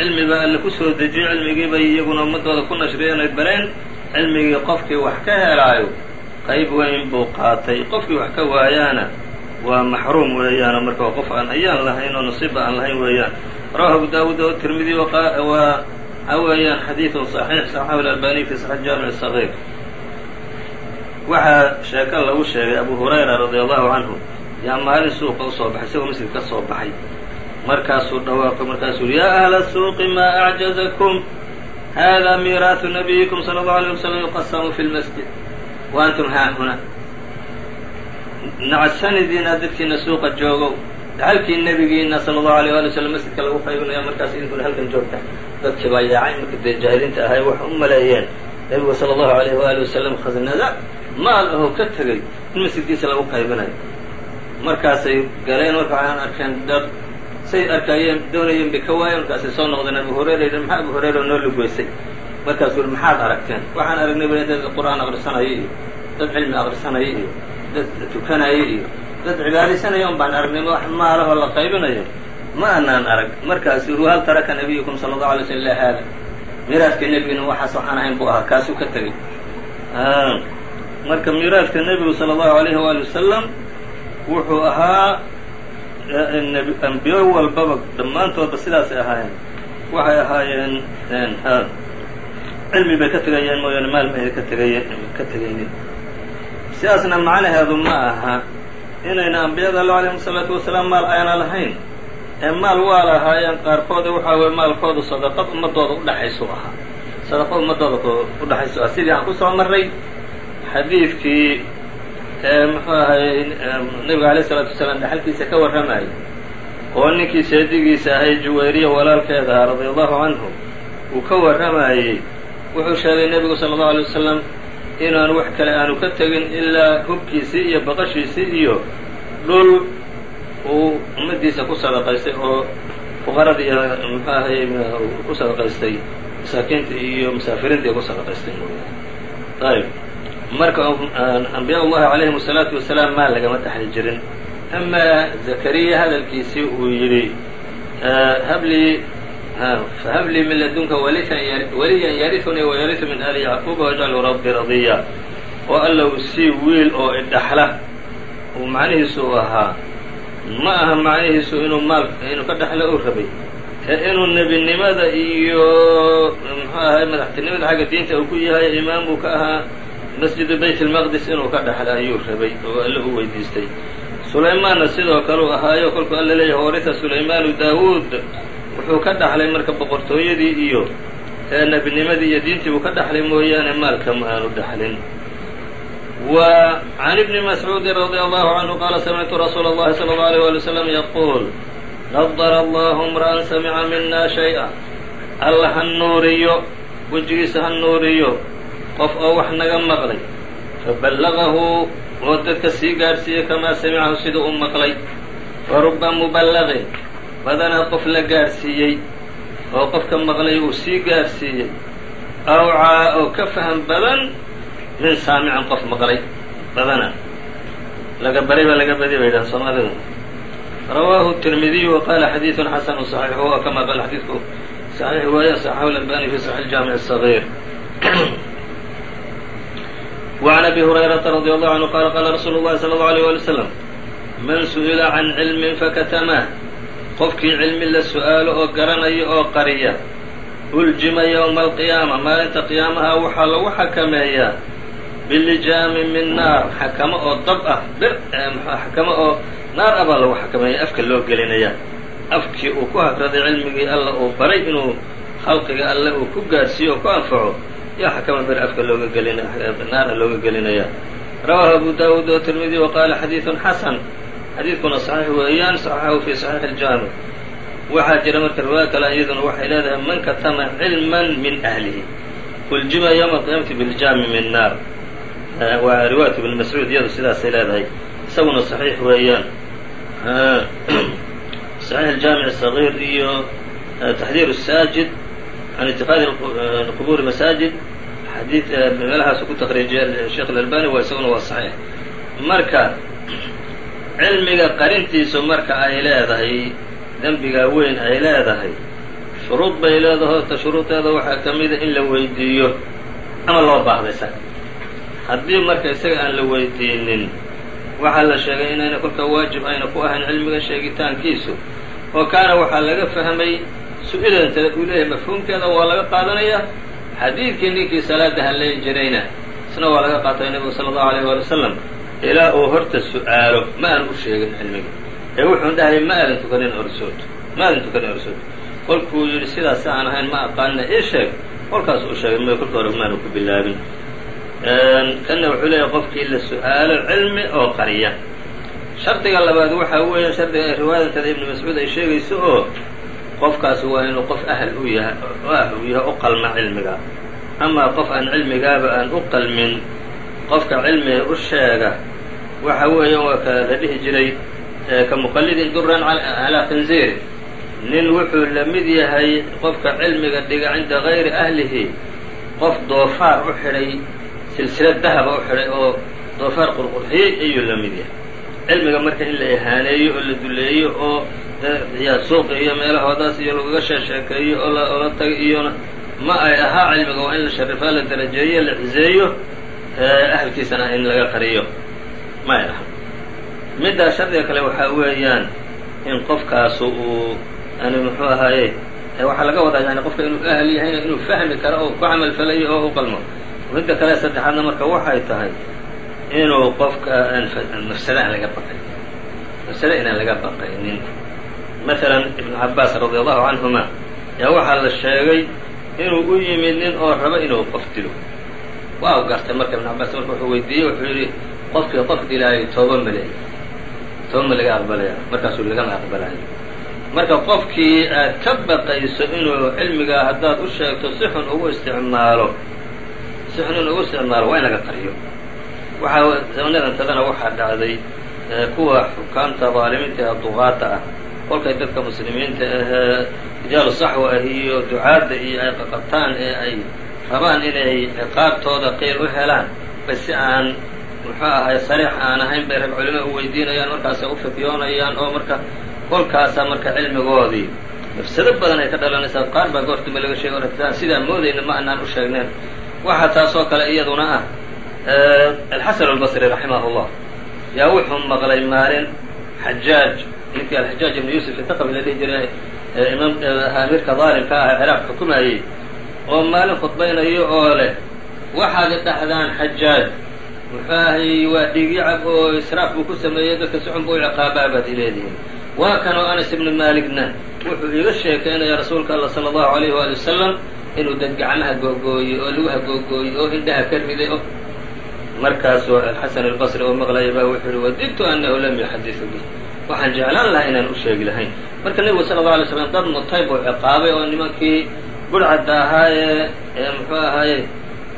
cilmi baa alle ku soo dejiyey cilmigii bay iyaguna ummadooda ku nashriyeen ay bareen cilmigii qofkii wax ka helaayo qayb weyn buu qaatay. Qofkii wax ka waayaana waa maxruum weeyaano marka waa qof aan ayaan lahayn oo nasiibba aan lahayn weeyaan. Rawahu abu daawuud o tirmidi waa waxa weeyaan xadiidun صaxiix saxahu اlalbaniy fi saxiix jaamic sagiir waxaa sheeko lagu sheegay abu hurayra radia allahu canhu yaa maalin suuqa u soo baxay isagoo masjid ka soo baxay markaasuu dhawaaqo markaasuu uri yaa ahla suuqi maa acjazakum hada miiraaثu nabiyikum salى اllahu alيه waslm yuqasamu fi lmasjid wa antum haahuna nacadsanidiina dadkiina suuqa joogow dhaxalkii nebigiina sala allahu alيyه wali slm masjidka lagu qaybinaya markaas idinkuna halkan joogta dadkii baa yaacay marka dee jaahiliinta ahay waxay u maleeyeen nebigu sala allahu alayh waali wasalam khasnada maal ahoo ka tegay in masjidkiisa lagu qaybinayo markaasay galeen marka waxaan arkeen dad say arkayeen doonayeen bay ka waayeen markaasay soo noqdeen abu hurayra yidhi maxaa abu hurayra noo lugoysay? Markaasuu yihi maxaad aragteen? Waxaan aragnay ba dad qur'aan aqrisanaya iyo dad cilmi aqrisanaya iyo dad tukanaya iyo dad cibaadaysanaya un baan aragnay wax maalahoo la qaybinayo? Ma anaan arag. Markaasuu yuri hal taraka nabiyukum sala allahu alay slm ila haada. Miiraaska nebigina waxaas waxaan ahayn buu ahaa kaasuu ka tegey. Marka miiraadka nebigu sala allahu alayhi waali wasalam wuxuu ahaa ambiyo walbaba dhammaantoodba sidaasay ahaayeen. Waxay ahaayeen cilmi bay ka tegayeen mooyaane maal mayna ka tegayeen ka tegaynin. Sidaasna macnaheedu ma aha inayna ambiyada allo alayhim salaatu wasalaam maal ayna lahayn. Ee maal waa lahaayeen qaarkooda waxaa weye maalkoodu sadaqad ummadooda udhaxaysu ahaa sadaqad ummadooda udhaxaysu ahaa sidii aan ku soo marray xadiidkii muxuu ahay nabiga alayh isalaatu wasalaam dhaxalkiisa ka warramayay oo ninkii seedigiisa ahay juwayriya walaalkeeda ahaa radia allahu canhu uu ka warramayey wuxuu sheegay nebigu sala allahu alay wasalam inaanu wax kale aanu ka tegin ilaa hubkiisii iyo baqashiisii iyo dhul uu ummaddiisa ku sadaqaystay oo fuqarada iyo muxuu ahay ku sadaqaystay masaakiinta iyo musaafiriinta iyo ku sadaqaystay. Ayb marka ambiyaa ullahi calayhim asalaatu wasalaam maal lagama dhexli jirin. Amaa zakariya hadalkiisii uu yidhi hablii fahablii min ladunka waliyan yariunii wayariu min ali yacquuba wajcalu rabbi radiya. Oo alla u sii wiil oo idhaxla uu macnihiisu u ahaa ma aha macnihiisu inuu maal inuu ka dhexlo u rabay. Ee inuu nebinimada iyo muxuu ahay madaxtinimada xagga diinta uu ku yahay imaam buu ka ahaa masjidu bayt اlmaqdis inuu ka dhexla ayuu rabay oo alle u weydiistay sulaymaanna sidoo kale u ahaayo kolkuu alla leeyahay warita sulaymaanu daawuud wuxuu ka dhaxlay marka boqortooyadii iyo nebinimadii iyo diintii buu ka dhaxlay mooyaane maalka ma aanu dhaxlin wa can ibni mascuudi radi allahu canhu qaala samictu rasuula اllahi salى اlه alيه wali wslam yaquul nadara allahu imra'an samica mina shayئa alla ha nuuriyo wejigiisa ha nuuriyo qof oo wax naga maqlay faballagahu oo dadka sii gaadhsiiyey kamaa samicahu sida uu maqlay wa ruba muballaqin badanaa qof la gaadhsiiyey oo qofka maqlay uu sii gaadhsiiyey awcaa oo ka faham badan min saamican qof maqlay badanaa laga bari baa laga badi bay yidhaha soomaalidu rawaahu tirmidiyu wa qaala xadiidun xasanu صaxiix huwa kama qaala xadiidku صaxiix weeye صaxahu اlalbani fi صaxiix jaamic الصغيir وعn أbي هuريرaةa رضي الله عnه qال qاla رasuul الlahi صلى الله عليه ولي وسلم man suئila can cilmin fakatamaه qofkii cilmi la su'aalo oo garanaya oo qariya uljima yowma alqiyaama maalinta qiyaamaha waxaa lagu xakameeyaa bilijaami min naar xakamo oo dab ah bir xakamo oo naar ah baa lagu xakameeya afka loo gelinayaa afkii uu ku hagraday cilmigii alla uu baray inuu khalqiga alle uu ku gaadhsiiyo oo ku anfaco yaa xakama bir afka looga gelina naara looga gelinaya rawaahu abu daawuud oo tirmidi wa qaala xadiidun xasan xadiidkuna saxiix weeyaan saxaxahu fi saxiix iljaamic waxaa jira marka riwaaya kale iyaduna waxay leedahay man katama cilman min ahlihi uljima yowma alqiyaamati biljaami min naar waa riwaayat ibn mascuud iyadu sidaasay leedahay isaguna saxiix weeyaan saxiix aljaamic sagiir iyo taxdiir saajid can itiqaadi qubuuri masaajid xadii meelahaasu ku takriijiyay sheekh alalbani waa isaguna waa saxiix. Marka cilmiga qarintiisu marka ay leedahay dembigaa weyn ay leedahay shuruud bay leedaho ta shuruudeeda waxaa ka mida in la weydiiyo ama loo baahda isaga haddii marka isaga aan la weydiinin waxaa la sheegay inayna kolka waajib ayna ku ahayn cilmiga sheegitaankiisu. Oo kaana waxaa laga fahmay su'ilanta uu leeyahay mafhuumkeeda waa laga qaadanayaa xadiidkii ninkii salaada halleyn jirayna isna waa laga qaatay nebigu sala allahu alayh waali wasalam ilaa uu horta su'aalo ma aan u sheegin cilmiga. Ee wuxuu dhahay ma aadan tukanin orsood ma aadan tukanin orsood kolkuu yidhi sidaas aan ahayn ma aqaanina ii sheeg. Kolkaas uu sheegay may kolka hore maanu ku bilaabin. Kanna wuxuu leeyahay qofkii la su'aalo cilmi oo qariya. Shardiga labaad waxaa weeya shardiga ay ibnu mascuud ay sheegayso oo qofkaasi waa inuu qof ahl u yahay u yahay u qalma cilmiga. Amaa qof aan cilmigaaba aan u qalmin qofka cilmiga u sheega waxa weeyaan waa la dhihi jiray ka duran calaa khinziiri nin wuxuu la yahay qofka cilmiga dhiga cinda gayri ahlihi qof doofaar u xidhay silsilad dahaba u xidhay oo doofaar qurqurxiyey ayuu la yahay. Cilmiga marka in la ihaaneeyo oo la duleeyo oo yaa suuqa iyo meelahoodaas iyo lagaga sheesheekeeyo oo la ola taga iyona ma ay ahaa cilmiga waa in la sharifaa la darajeeyo la ciseeyo ahalkiisana in laga qariyo. Ma ay aha middaa shardiga kale waxaa weeyaan in qofkaasu uu yani muxuu ahaaye waxaa laga wadaa yani qofka inuu ahl yahayna inuu fahmi karo oo ku camal falayo oo u qalmo. Midda kale saddexaadna marka waxay tahay inuu qofka mafsada aan laga baqayn mafsado inaan laga baqaynin masalan ibnu cabaas radi allahu canhuma yaa waxaa la sheegay inuu u yimid nin oo raba inuu qof dilo. Waa gartay marka ibnu cabaas marka wuxuu weydiiyey wuxuu yidhi qofkii qof dilaayay tooba ma leeya tooba ma laga aqbalaya markaasuu lagama aqbalayo. Marka qofkii aad ka baqayso inuu cilmigaa haddaad u sheegto si xun ugu isticmaalo si xun inuu ugu isticmaalo waa in laga qariyo. Waxaa zamanadan tadana waxaa dhacday kuwa xukaamta daalimiinta ee duqaada ah kolkay dadka muslimiinta ahee rijaalu saxwa ah iyo ducaadda iyo ay qaqabtaan ee ay rabaan inay ciqaabtooda qiil u helaan. Bay aan muxuu ahay sariix aan ahayn bay rag culimo u weydiinayaan markaasay u fidyoonayaan oo marka kolkaasaa marka cilmigoodii. Mafsado badan ay ka dhalanaysaa qaar baa goortama laga sheego rataan sidaa moodayna ma anaan u sheegnayn waxaa taasoo kale iyaduna ah alxasan albasri raximah llah yaa wuxuu maqlay maalin xajaaj ninkii alxajaaj ibnu yuusuf itaqabi la jiray imaam amiirka daalimka ah ciraaq xukumayey oo maalin khudbaynayo oo leh waxaad dhahdaan xajaaj muxuu ahay waa dhiigyacab oo israaf buu ku sameeyey dadka socon buu ciqaabaa baad ileedihiin waa kanoo anas ibnu maaligna wuxuu iga sheekaynaya rasuulka alla sala allahu alayh waali wasalam inuu dad gacmaha googooyey oo lugaha googooyey oo indhaha ka riday oo markaasuu alxasan albasri oo maqlaya baa wuxuu yihi wadidtu annahu lam yuxadisu bih waxaan jeclaan lahaa inaan u sheegi lahayn. Marka nebigu sala allau alay slam dad mutay buu ciqaabay oo nimankii budhcadda ahaa ee muxuu ahaaye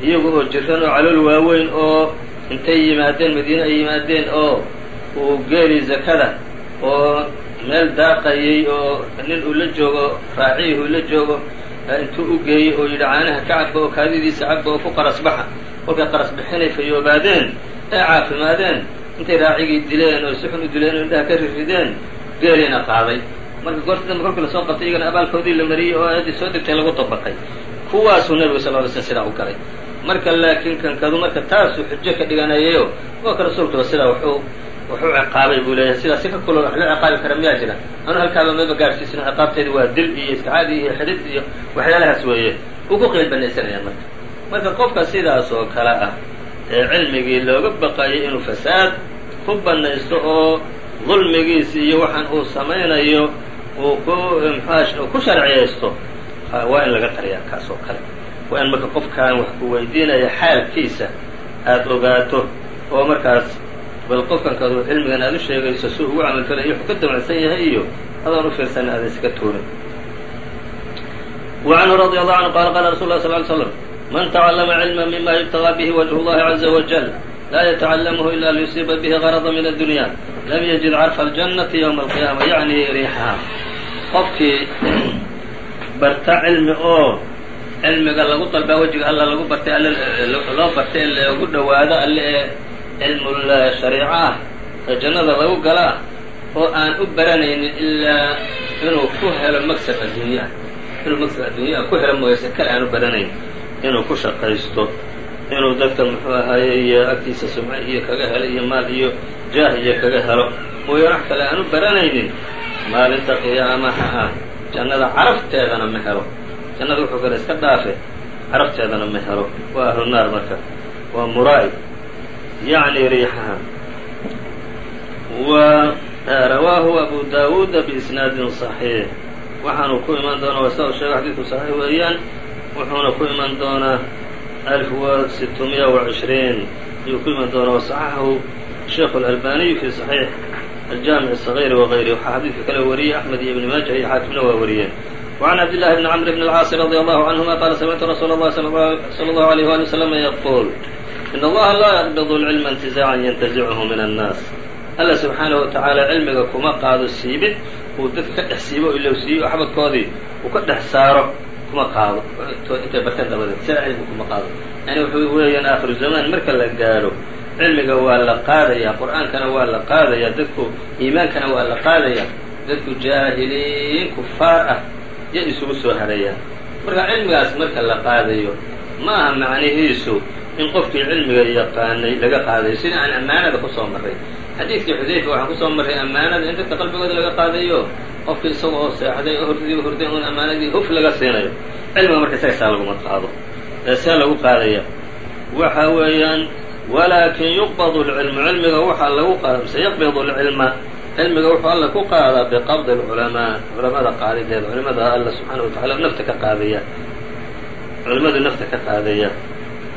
iyagu oo jiran oo calool waaweyn oo intay yimaadeen madiine ay yimaadeen oo uu geeli zakada oo meel daaqayey oo nin uu la joogo raaciyih uu la joogo intuu u geeyey oo yidhi caanaha ka cabba oo kaadidiisa cabba oo ku qarasbaxa. Kolkay qarasbixinay fayoobaadeen ee caafimaadeen intay raacigii dileen oo si xun u dileen oo indhaha ka rirideen geeliina qaaday. Marka goorta dambe kolkii la soo qabtay iyagana abaalkoodii la mariyey oo aayaddii soo degtay lagu dabaqay. Kuwaasuu nebigu sal ly slm sidaa u galay. Marka laakiin kankadu marka taasuu xujo ka dhiganayayo waa ka rasuulkuba sidaa wuxuu wuxuu ciqaabay buu leeyahay. Sidaa si ka kulo wax loo ciqaabi kara miyaa jira? Anu halkaaba maba gaadhsiisino ciqaabteedi waa dil iyo iskacaadi iyo xidhid iyo waxyaalahaas weeye. Uu ku qeyl banaysanaya marka. Marka qofka sidaas oo kale ah ee cilmigii looga baqayay inuu fasaad ku banaysto oo dulmigiisi iyo waxaan uu samaynayo uu ku mxua ku sharciyaysto waa in laga qariyaa kaas oo kale waa in marka qofkaan wax ku weydiinaya xaalkiisa aada ogaato oo markaas bal qofkan kadu cilmigan aad u sheegayso si ugu camal falay iyo wuxuu ka damacsan yahay iyo adoon u fiirsan aada iska tuurin وعنه رضي الله عنه قال قال رsuل الله صلى اه عليه وسلم من تعلم علما مما يبتغى به وجه الله عز وجل لا يتعلمه ila ليصيب به garada من الدنيا. لم يجد عرف aljannati يوم alqiyaama yacni riixaha qofkii barta cilmi oo cilmiga lagu dalbaa wejiga alla lagu bartay all loo bartay ee lagu alle ee cilmulshariico ah ee jannada lagu gala oo aan u baranaynin ilaa inuu ku helo magsab adduunyaa inuu magsab adduunyaa ku helo mooyase kale aan u baranaynin inuu ku shaqaysto inuu dadka muxuu ahaaye agtiisa sumco iyo kaga helo iyo maal iyo jaah iyo kaga helo mooye wax kale aan u baranaynin. Maalinta qiyaamaha ah jannada carafteedana ma helo. Jannada wuxuu kale iska dhaafe carafteedana ma helo. Waa ahlu naar marka waa muraa'i yacni riixaha. Wa rawaahu abu daawuuda biisnaadin صaxiix waxaanu ku iman doonaa waa sida u sheega xadiidku saxiix weeyaan wuxuuna ku iman doonaa alf wa sitmiya وacishriin ayuu ku iman doonaa waصaxaxahu sheikh اlalbaniyu fi صaxiix الجامع الصغير وغيره waxaa xadيidka kale wariyey أحمد iyo iبن maaجة iyo xاakimna waa wariyeen وعن عبد الله بن عمرو بن العاaص رضي الله عنهma qال سمعت رsuuل الله صلى الله عليه وaلي وسلم يقول إن الlaha laa يqبض العلم انتزاعا ينتزعه من الناس alla سubحaanaه وataعaalى cilmiga kuma qaado siibid uu dadka ka dhex siibo ilo siiyo xabadkoodii uu ka dhex saaro kuma qaado intay barteen dabadeed sida cilmi kuma qaado. Yani wuxuu weeyaan aakhiru zamaan marka la gaaro cilmiga waa la qaadayaa qur'aankana waa la qaadayaa dadku iimaankana waa la qaadayaa dadku jaahiliin kufaar ah yay isugu soo harayaan marka cilmigaas marka la qaadayo ma aha macnihiisu in qofkii cilmiga yaqaanay laga qaadayo sida aan ammaanada ku soo marray xadiidkii xudayfa waxaan kusoo marray ammaanada in dadka qalbigooda laga qaadayo qofkii isaga oo seexday oo hordii horday un ammaanadii huf laga siinayo cilmiga marka isaga saa laguma qaado ee see lagu qaadaya waxa weeyaan walakin yuqbad اlcilmu cilmiga waxaa lagu qaada mise yaqbid اlcilma cilmiga wuxuu alla ku qaadaa biqabdi اlculamaa culamada qaadideeda culimada alla subxaana watacala nafta ka qaadaya culimadu nafta ka qaadaya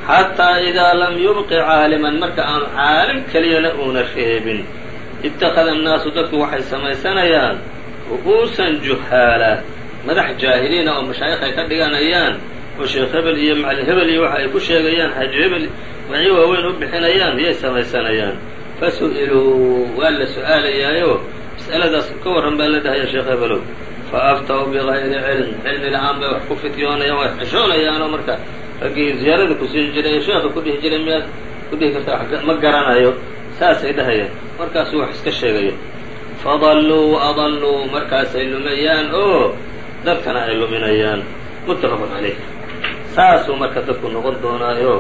xataa idaa lam yubqi caaliman marka aanu caalim keliyana uuna reebin ittakhada الnaasu dadku waxay samaysanayaan ru'uusan juhaala. Madax jaahiliina oo mashaayikh ay ka dhiganayaan oo sheekh hebel iyo macalin hebel iyo waxa ay ku sheegayaan xaaji hebel magacyo waaweyn u bixinayaan yay samaysanayaan? Fasu'iluu waa la su'aalayaayo. Mas'aladaas ka warran baa la dhahaya sheekh hebelow fa aftaw bigayri cilm cilmi la'aan bay wax ku fidyoonayaan way xishoonayaanoo marka raggii ziyaarada ku siin jiray sheekha ku dhihi jiray miyaad ku dhihi kartaa ma garanayo saasay dhahayaan markaasuu wax iska sheegayo fadalluu waadalluu markaasay lumayaan oo dadkana ay luminayaan muttafaqun calayh saasuu marka dadku noqon doonaayo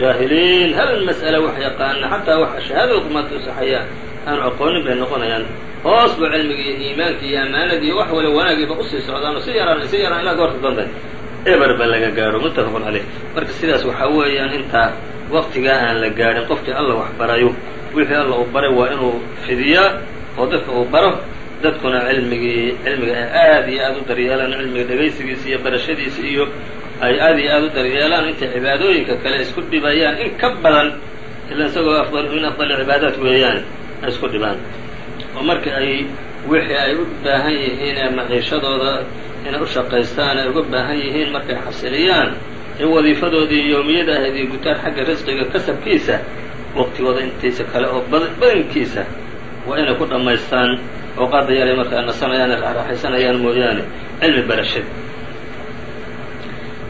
jaahiliin hal mas'ale wax yaqaana xataa wax shahaadada kumaanta usaxayaan aanu aqoonin bay noqonayaan. Hoos buu cilmigii iyo iimaankii iyo ammaanadii iyo wax wala wanaagiiba u sii socdaan oo si yaraan si yaraan ilaa goorta dambe eberba laga gaadho muttafaqun caleyh marka sidaas waxaa weeyaan intaa waqtigaa aan la gaadhin qofkii alla wax barayo wixii alla uu baray waa inuu fidiyaa oo dadka uu baro. Dadkuna cilmigii cilmiga ay aad iyo aad u daryeelaan cilmiga dhegaysigiisa iyo barashadiisa iyo ay aad iyo aad u daryeelaan intay cibaadooyinka kale isku dhibayaan. In ka badan ila isagoo min afdal cibaadaat weeyaan isku dhibaan oo marka ay wixii ay u baahan yihiin ee maciishadooda inay u shaqaystaan ay uga baahan yihiin markay xasiliyaan ee wadiifadoodii yoomiyada ahayd iyo gutaan xagga risqiga kasabkiisa waqtigooda intiisa kale oo badankiisa waa inay ku dhammaystaan awqaadda yaray markaa nasanayaan raaxaysanayaan mooyaane cilmi barashada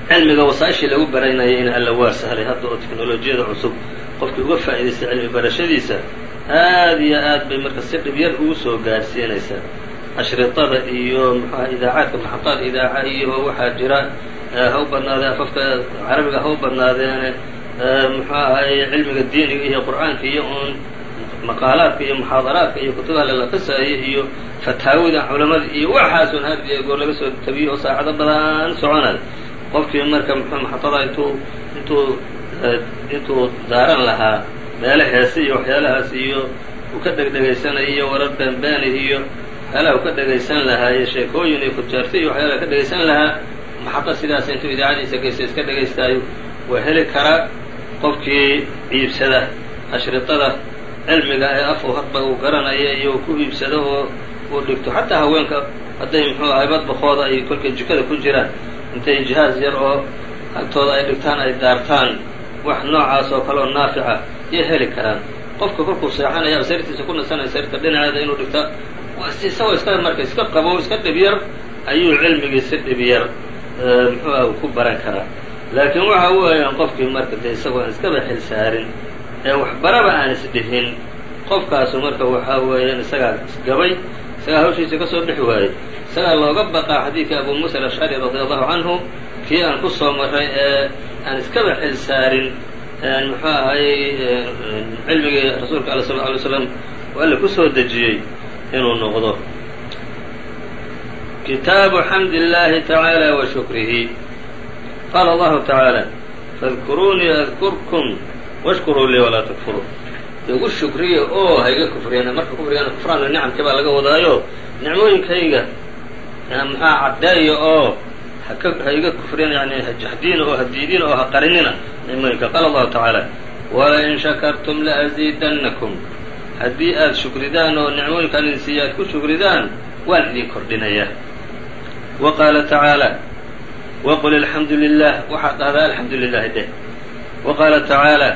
cilmiga wasaaishii lagu baraynayay in alla waa sahlay hadda oo teknolojiyada cusub qofkii uga faa'idaystay cilmi barashadiisa aad iyo aad bay marka si dhib yar ugu soo gaarsiinaysaa. Ashriطada iyo mxuaha idaacaadka maxadaad idaaca iyo waxaa jira ha u badnaadee afafka carabiga ha u badnaadeene muxuu ahay cilmiga diiniga iyo qur'aanka iyo un maqaalaadka iyo muxaadaraadka iyo kutubaha lalaqisaayo iyo fataawida culamada iyo waxaasun had iyo goor laga soo tabiyo oo saacado badan soconay. Qofkii marka mxu maxadada intuu intuu intuu daaran lahaa meele heese iyo waxyaalahaas iyo uu ka dhegdhegaysanayo iyo warar beenbeeni iyo waxyaalaha uu ka dhegaysan lahaa iyo sheekooyin iyo kujeerta iyo waxyaalaha ka dhegaysan lahaa maxada sidaas intuu idaacadiisa geysta iska dhegaystaayo waa heli karaa qofkii iibsada ashriطada cilmiga ee afu hadba uu garanaya iyo ku iibsado oo uu dhigto. Xataa haweenka hadday muxuu ahay badbakooda ay kolkay jikada ku jiraan intay jihaaz yar oo agtooda ay dhigtaan ay daartaan wax noocaas oo kale oo naafica yay heli karaan. Qofka kolkuu seexanaya sariirtiisa ku nasanaya sariirta dhinaceeda inuu dhigta isagoo iska marka iska qabo iska dhib yar ayuu cilmigii si dhib yar muxuu ah ku baran karaa. Laakiin waxa weeyaan qofkii marka dee isagoo aan iskaba xil saarin ee waxbaraba aan isdhihin qofkaasu marka waxaa weeyaan isagaa isgabay isagaa hawshiisa ka soo bixi waayey isagaa looga baqaa xadiidkii abu muusa alashcari radia allahu canhu kii aan ku soo maray ee aan iskaba xil saarin muxuu ahay cilmigii rasuulka ala sal alay slam oo alla ku soo dejiyey inuu noqdo. Kitaabu xamd اllahi tacaalى wa shukrihi. Qaala allahu tacaala fadkuruunii adkurkum washkuruu lii walaa takfuruu. Igu shukriya oo hayga kufriyana marka kufrigana kufraanka nicamkii baa laga wadaayo nicmooyinkayga maxaa caddeeya oo ha iga kufriyan yani hajahdiina oo hadiidina oo ha qarinina nicmooyinka qaala allahu tacaala walain shakartum laaziidannakum haddii aad shukridaan oo nicmooyinkaan idin siiya aad ku shukridaan waan idin kordhinaya wa qaala tacaala waqul alxamdu lilah waxaad dhahdaa alxamdu lilahi dheh wa qaala tacaala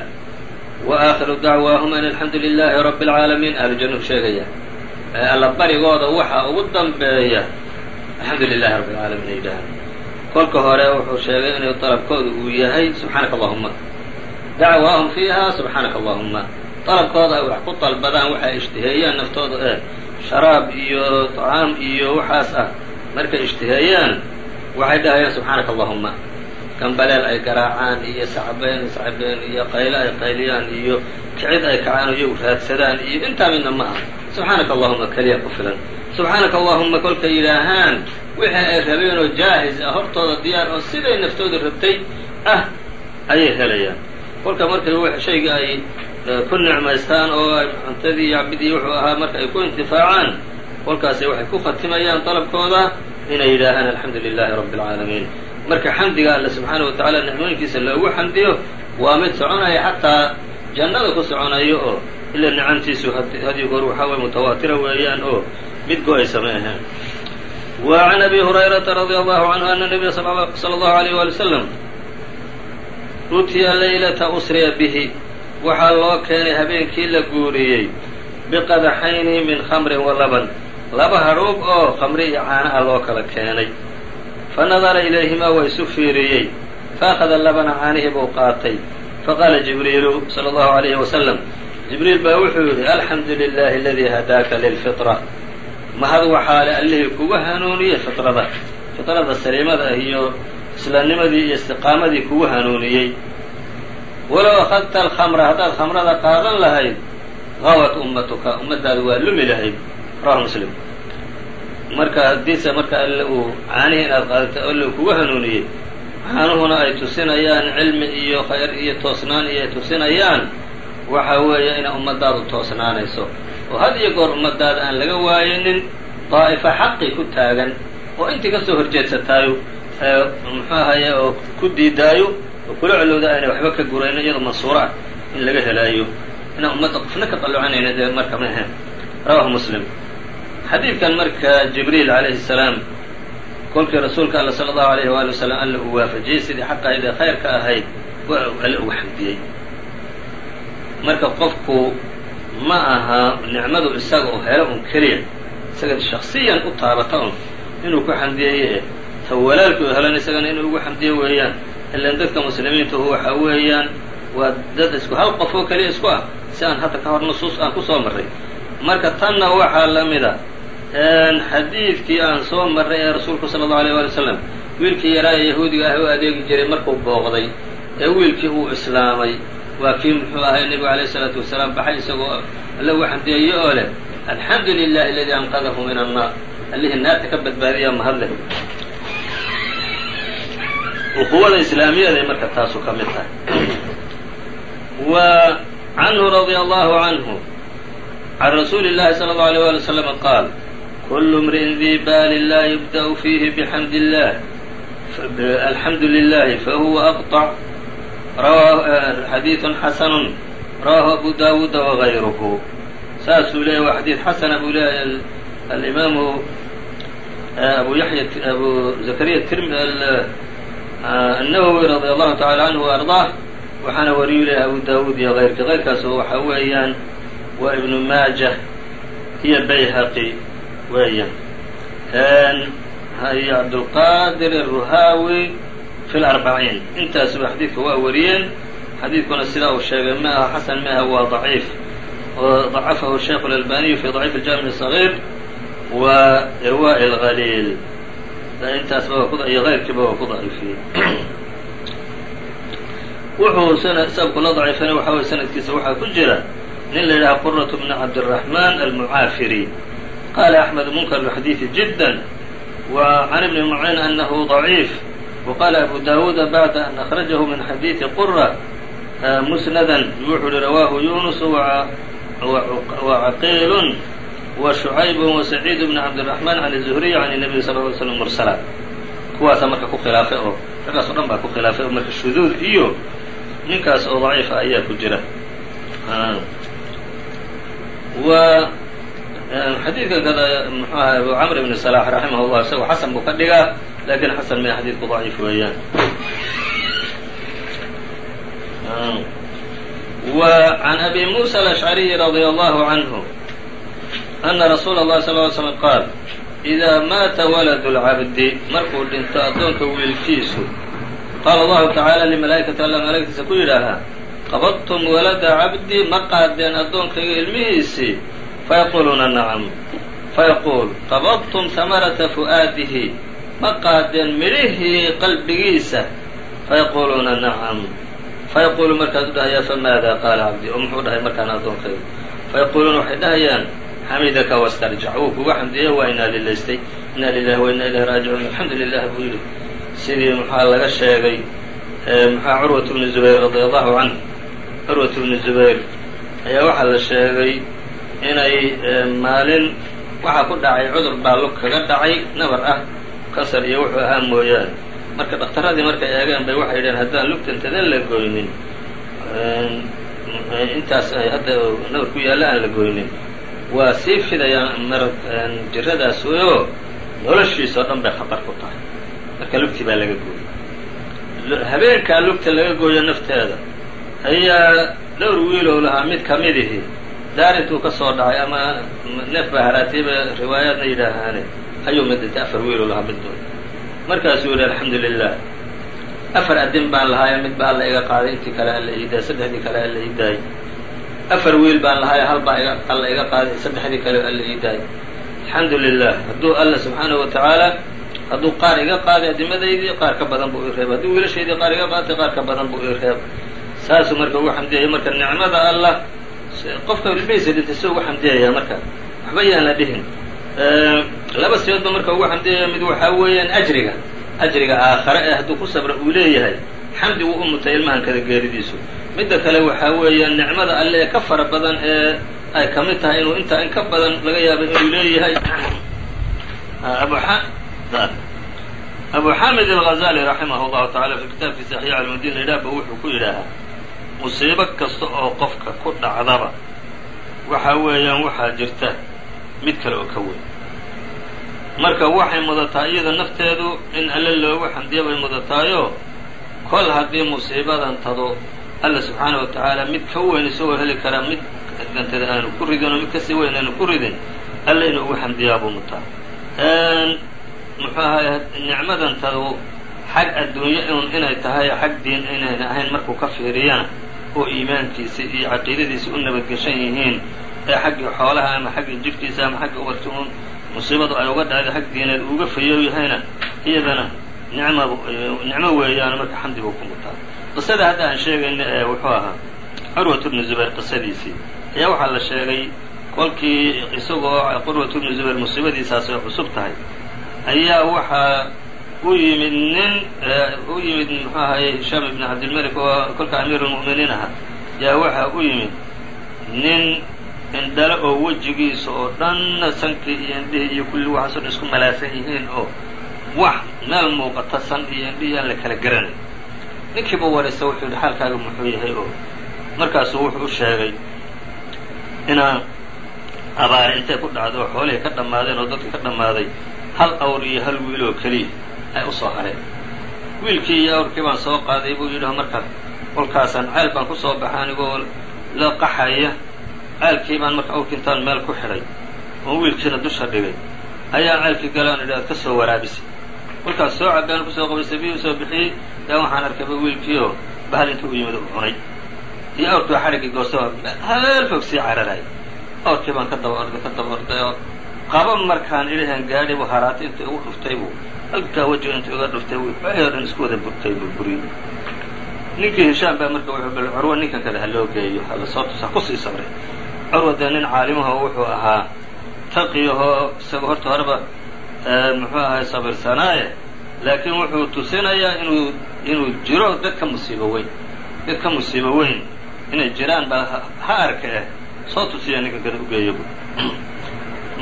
wa aakhiru dacwaahum an alxamdu lilaahi rabbi اlcaalamiin ahlu jannuhu sheegaya alla barigooda waxaa ugu dambeeya alxamdu lilahi rabbi اlcaalamiin ay yidhaahaan kolka hore wuxuu sheegay inuu dalabkooda uu yahay subxaanaka allahuma dacwaahum fiiha subxaanaka allahuma dalabkooda ay wax ku dalbadaan waxay ishtiheeyaan naftooda ee sharaab iyo طacaam iyo waxaas ah. Markay ishtiheeyaan waxay dhahayaan subxaanaka allahuma gambaleel ay garaacaan iyo sacbeen sacbeen iyo qaylo ay qayliyaan iyo kicid ay kacaan o iyagu raadsadaan iyo intaa midna ma aha. Subxaanaka allahuma keliya ku filan subxaanaka allahuma kolkay yidhaahaan wixii ay rabeen oo jaahis ah hortooda diyaar oo siday naftooda rabtay ah ayay helayaan. Kolka markay shaygii ay ku nicmaystaan oo cuntadii iyo cabidii wuxuu ahaa marka ay ku intifaacaan kolkaasi waxay ku khatimayaan dalabkooda inay yidhaahaan alxamdu lilahi rabbi اlcaalamiin marka xamdiga alle subxaana wa tacaala nicmooyinkiisa loogu xamdiyo waa mid soconaya xataa jannada ku soconayo oo ila nicamtiisu hadiyo goor waxaa way mutawaatira weeyaan oo mid go-aysa ma ahaen wa can abi hurayrata radia allahu canhu ana nabiya sala allahu alayh wali wasalam utiya laylata usriya bihi waxaa loo keenay habeenkii la guuriyey biqadaxayni min khamrin wa laban laba hadhuub oo khamri iyo caana ah loo kala keenay fa nadara ilayhimaa waa isu fiiriyey faأkhada labana caanihii buu qaatay faqaala jibriilu salى اllahu عalayhi wasalam jibriil baa wuxuu yidhi alxamdu lilahi aladii hadaaka lilfitra mahad waxaa le allihii kugu hanuuniyey fitrada. Fitrada saliimada iyo islaamnimadii iyo istiqaamadii kugu hanuuniyey. Walow akhadta alkhamra haddaad khamrada qaadan lahayd gawat ummatuka ummadaadu waa lumi lahayd. Rawahu muslim. Marka haddiise marka alle uu caanihii inaad qaadato alle uu kugu hanuuniyey caanuhuna ay tusinayaan cilmi iyo khayr iyo toosnaan iyo ay tusinayaan waxa weeye inay ummadaadu toosnaanayso oo had iyo goor ummadaada aan laga waayinin daa'ifa xaqi ku taagan oo intii ka soo horjeedsataayo muxuu ahaye oo ku diidaayo oo kula colowda aynay waxba ka gurayno iyadoo mansuuro ah in laga helaayo. Inaan ummadda qofna ka qallocanayna dee marka ma ahayn rawahu muslim. Xadiidkan marka jibriil calayhi salaam kolkii rasuulka alla sala allahu alayhi waali wasalam alla uu waafajiyey sidii xaqahayd ee khayrka ahayd alle uga xamdiyey marka qofku ma aha nicmadu isaga oo helo un keliya. Isaga shaksiyan u taabata un. Inuu ku xamdiyeeye ta walaalkii u helan isagana inuu ugu xamdiyo weeyaan. Ilan dadka muslimiintahu waxa weeyaan waa dad isku hal qof oo keliya isku ah si aan hadda ka hor nusuus aan ku soo marray. Marka tanna waxaa la mida xadiidkii aan soo marray ee rasuulku sala allahu alيyه wali wslam wiilkii yaraa ee yahuudiga ah u adeegi jiray markuu booqday ee wiilkii uu islaamay waa kii muxuu ahay nebigu alayh الsalaatu wasalaam baxay isagoo alle uga xamdiyeeye oo leh alxamdu lilahi aladii anqadahu min annaar allihii naarta ka badbaadiya mahadleh ukuwada islaamiyaday marka taasu ka mid tahay wa canhu radia allahu canhu can rasuuli اllahi salى اllahu alيyه wali wslam qaal kulu mri'in dii baali laa yubda'u fiihi bxamd illah alxamdu lilahi fahuwa aqطc xadiiثu xasanu rawahu abu dawuuda wagayruhu saasuu leeyahy waa xadiid xasana buu leeyahay alimaamu abu yaya abu zakariya النawwi radي allahu taعala canhu وarضaah waxaana wariyu leeyahay abu dawuud iyo غayrki غayrkaas oo waxa weeyaan waa ibnu maajah iyo bayhaqi weeyaan iyo cabdulqaadir الruhaawi fi اlarbaciin intaasuba xadiidka waa wariyeen xadiidkuna sidaa uu sheegay ma aha xasan ma aha waa ضaciif oo ضacafahu الshaykh اlalbaniyu fi ضaciif الjaamiع الصغيir wa irwaaء اlgaliil intaasba iyo غayrkiiba waa ku daciifiyey wuxuu sabku la daciifana waxa way sanadkiisa waxaa ku jira nin la yidhaha quraة bn cabdالرaحman almucaafiri qala أxmed munkar الxadiiثi jidا wa can ibni mucin anahu ضaciif وqala abu dawuuda bacda an akhrajahu min xadiiثi qura musnada wuxuu hi rawahu yunus وcaqiil وشعyb وسعيid بن cabdالرحمن عن الزهري عن النبي صلى اه علي سلم مرسلا kuwaasa marka ku khilaafay oo raggaas o dhan baa ku khilaafay oo marka shuduud iyo ninkaas oo ضaciifa ayaa ku jira xadiidkan kale muxuu ahay abu camr ibn salaax raximah llah isagoo xasan buu ka dhigaa laakiin xasan maya xadiidku daciif weeyaan? W can abi musa alashcariyi radia allahu canhu ana rasuula اllahi sal ly slm qaal idaa maata waladu اlcabdi markuu dhinto addoonka wiilkiisu qaala allahu tacaala limalaa'ikati alla malaa'igtiisa ku yidhaahaa qabadtum walada cabdi ma qaadeen addoonkayga ilmihiisii fayaquuluuna nacam fayaquul qabadtum hamarata fu'aadihi ma qaadeen midhihii qalbigiisa fayaquuluuna nacam fayaquulu markaas u dhahayaa famaada qaala cabdi oo muxuu dhahay markaan addoonkayga fayaquuluuna waxay dhahayaan xamidaka wastarjac wuu kuga xamdiye waa inaa lilaystay inaa lilahi wa inaa ilahi raajicuun alxamdu lilah buu yidhi sidii maxaa laga sheegay maxaa curwat bnu zubayr radia allahu canhu curwat bnu zubayr ayaa waxaa la sheegay inay maalin waxaa ku dhacay cudur baa lug kaga dhacay nabar ah kansar iyo wuxuu ahaa mooyaane. Marka dhakhtaradii markay eegeen bay waxay yidhaheen haddaan lugta intadan la goynin. Intaas ay hadda nabar ku yaalla aan la goynin. Waa sii fidayaan marad jiradaas oo noloshiisa oo dhan bay khatar ku tahay. Marka lugtii baa laga gooyey habeenkaa lugta laga gooyo nafteeda ayaa dhowr wiilow lahaa mid ka midihi daar intuu ka soo dhacay ama neef baa haraatiyba riwaayaadna yidhaahaane ayuu mid dhintay afar wiilow lahaa middood markaasuu yidhi alxamdu lilah afar adin baan lahaayo mid ba alla iga qaaday intii kale alla ii saddexdii kale alla ii afar wiil baan lahaayo hal baa alla iga qaaday saddexdii kale alla ii alxamdu lilah hadduu alla subxaanahu wa tacaala hadduu qaar iga qaaday adimadaydii qaar ka badan buu ii reebay. Hadduu wiilashaydii qaar iga qaatay qaar ka badan buu ii reebay. Saasuu marka ugu xamdiyaya marka nicmada allah qofka ilmihiisa dhintay si ugu xamdiyaya marka. Waxba yaan la dhihin. Laba siyoodba marka ugu xamdiyaya mid waxaa weeyaan ajriga. Ajriga aakhare ee hadduu ku sabra uu leeyahay. Xamdi wuu u mutay ilmahan kada geeridiisu. Midda kale waxaa weeyaan nicmada alle ee ka fara badan ee ay ka tahay inuu intaa in ka badan laga yaabo inuu leeyahay. Abu xamid alghazali raximah llahu tacala fi kitaabkiisa axyaa almadiina idhaaba wuxuu ku yidhaahaa musiibo kasta oo qofka ku dhacdaba waxa weeyaan waxaa jirta mid kale oo ka weyn. Marka waxay mudataa iyada nafteedu in alle loogu xamdiya bay mudataayo kol haddii musiibadan tado alla subxaana wa tacaala mid ka weyn isagoo heli karaa mid dantada aanu ku ridin oo mid ka sii weyn aanu ku ridin alle inuu ugu xamdiyaa buu mutaa. Muxuu ahay nicmadan tadu xag adduunye un inay tahay xag diin inayna ahayn markuu ka fiiriyana oo iimaankiisa iyo caqiidadiisa u nabadgeshan yihiin ee xaggii xoolaha ama xaggii jidhkiisa ama xagga ubarti un musiibadu ay uga dhacday xag diineed uuga fayow yahayna iyadana nicmab nicmo weeyaan marka xamdi buu ku mutaa. Qisada hadda aan sheegayna ee wuxuu ahaa curwat bnu zubayr qisadiisii. Ayaa waxaa la sheegay kolkii isagoo qurwat bnu zubayr musiibadiisaas ay cusub tahay. Ayaa waxaa u yimid nin u yimid muxuu ahaye hishaam ibn cabdilmalik oo kolka amiiru lmu'miniin ahaa yaa waxaa u yimid nin indhale oo wejigiisa oo dhanna sankii iyo indhihii iyo kulli waxaasoo dhan isku malaasan yihiin oo wax meel muuqata san iyo indhihii aan la kala garanay ninkiiba waraysa wuxuu yidhi xaalkaaga muxuu yahay? oo markaasuu wuxuu u sheegay inaa abaari intay ku dhacday oo xoolihii ka dhammaadeen oo dadkii ka dhammaaday hal awr iyo hal wiil oo keliya ay u soo hareen. Wiilkii iyo awrkii baan soo qaaday buu yidhi marka kolkaasaan ceel baan ku soo baxa anigoo la qaxaya. Ceelkii baan marka awrkii intaan meel ku xidhay oo wiilkiina dusha dhigay ayaan ceelkii galaan idhi aad ka soo waraabisay kolkaas soo cabaan ku soo qabaysay biyuu soo bixiyey yaa waxaan arkayba wiilkii oo bahal inta u yimid u cunay. Iyo awrkii xadhiggii goosta heel fog sii cararay awrkii baan ka daba orday ka daba orday oo qaba markaan idhahan gaadhay buu haraatay inta igu dhuftay buu halkaa wejiga inta iga dhuftay waxay o dhan isku wada burtay burburiy ninkii hishaam baa marka wuxuu bal curwa ninkan kale ha loo geeyo hala soo tusa ku sii sabray curwa dee nin caalimahoo wuxuu ahaa taqiyahoo isaga horta horeba muxuu ahay sabirsanaaye laakiin wuxuu tusinayaa inuu inuu jiro dad ka musiibo weyn dad ka musiibo weyn inay jiraan baa ha arka soo tusiya ninkan kale ugeeyo bu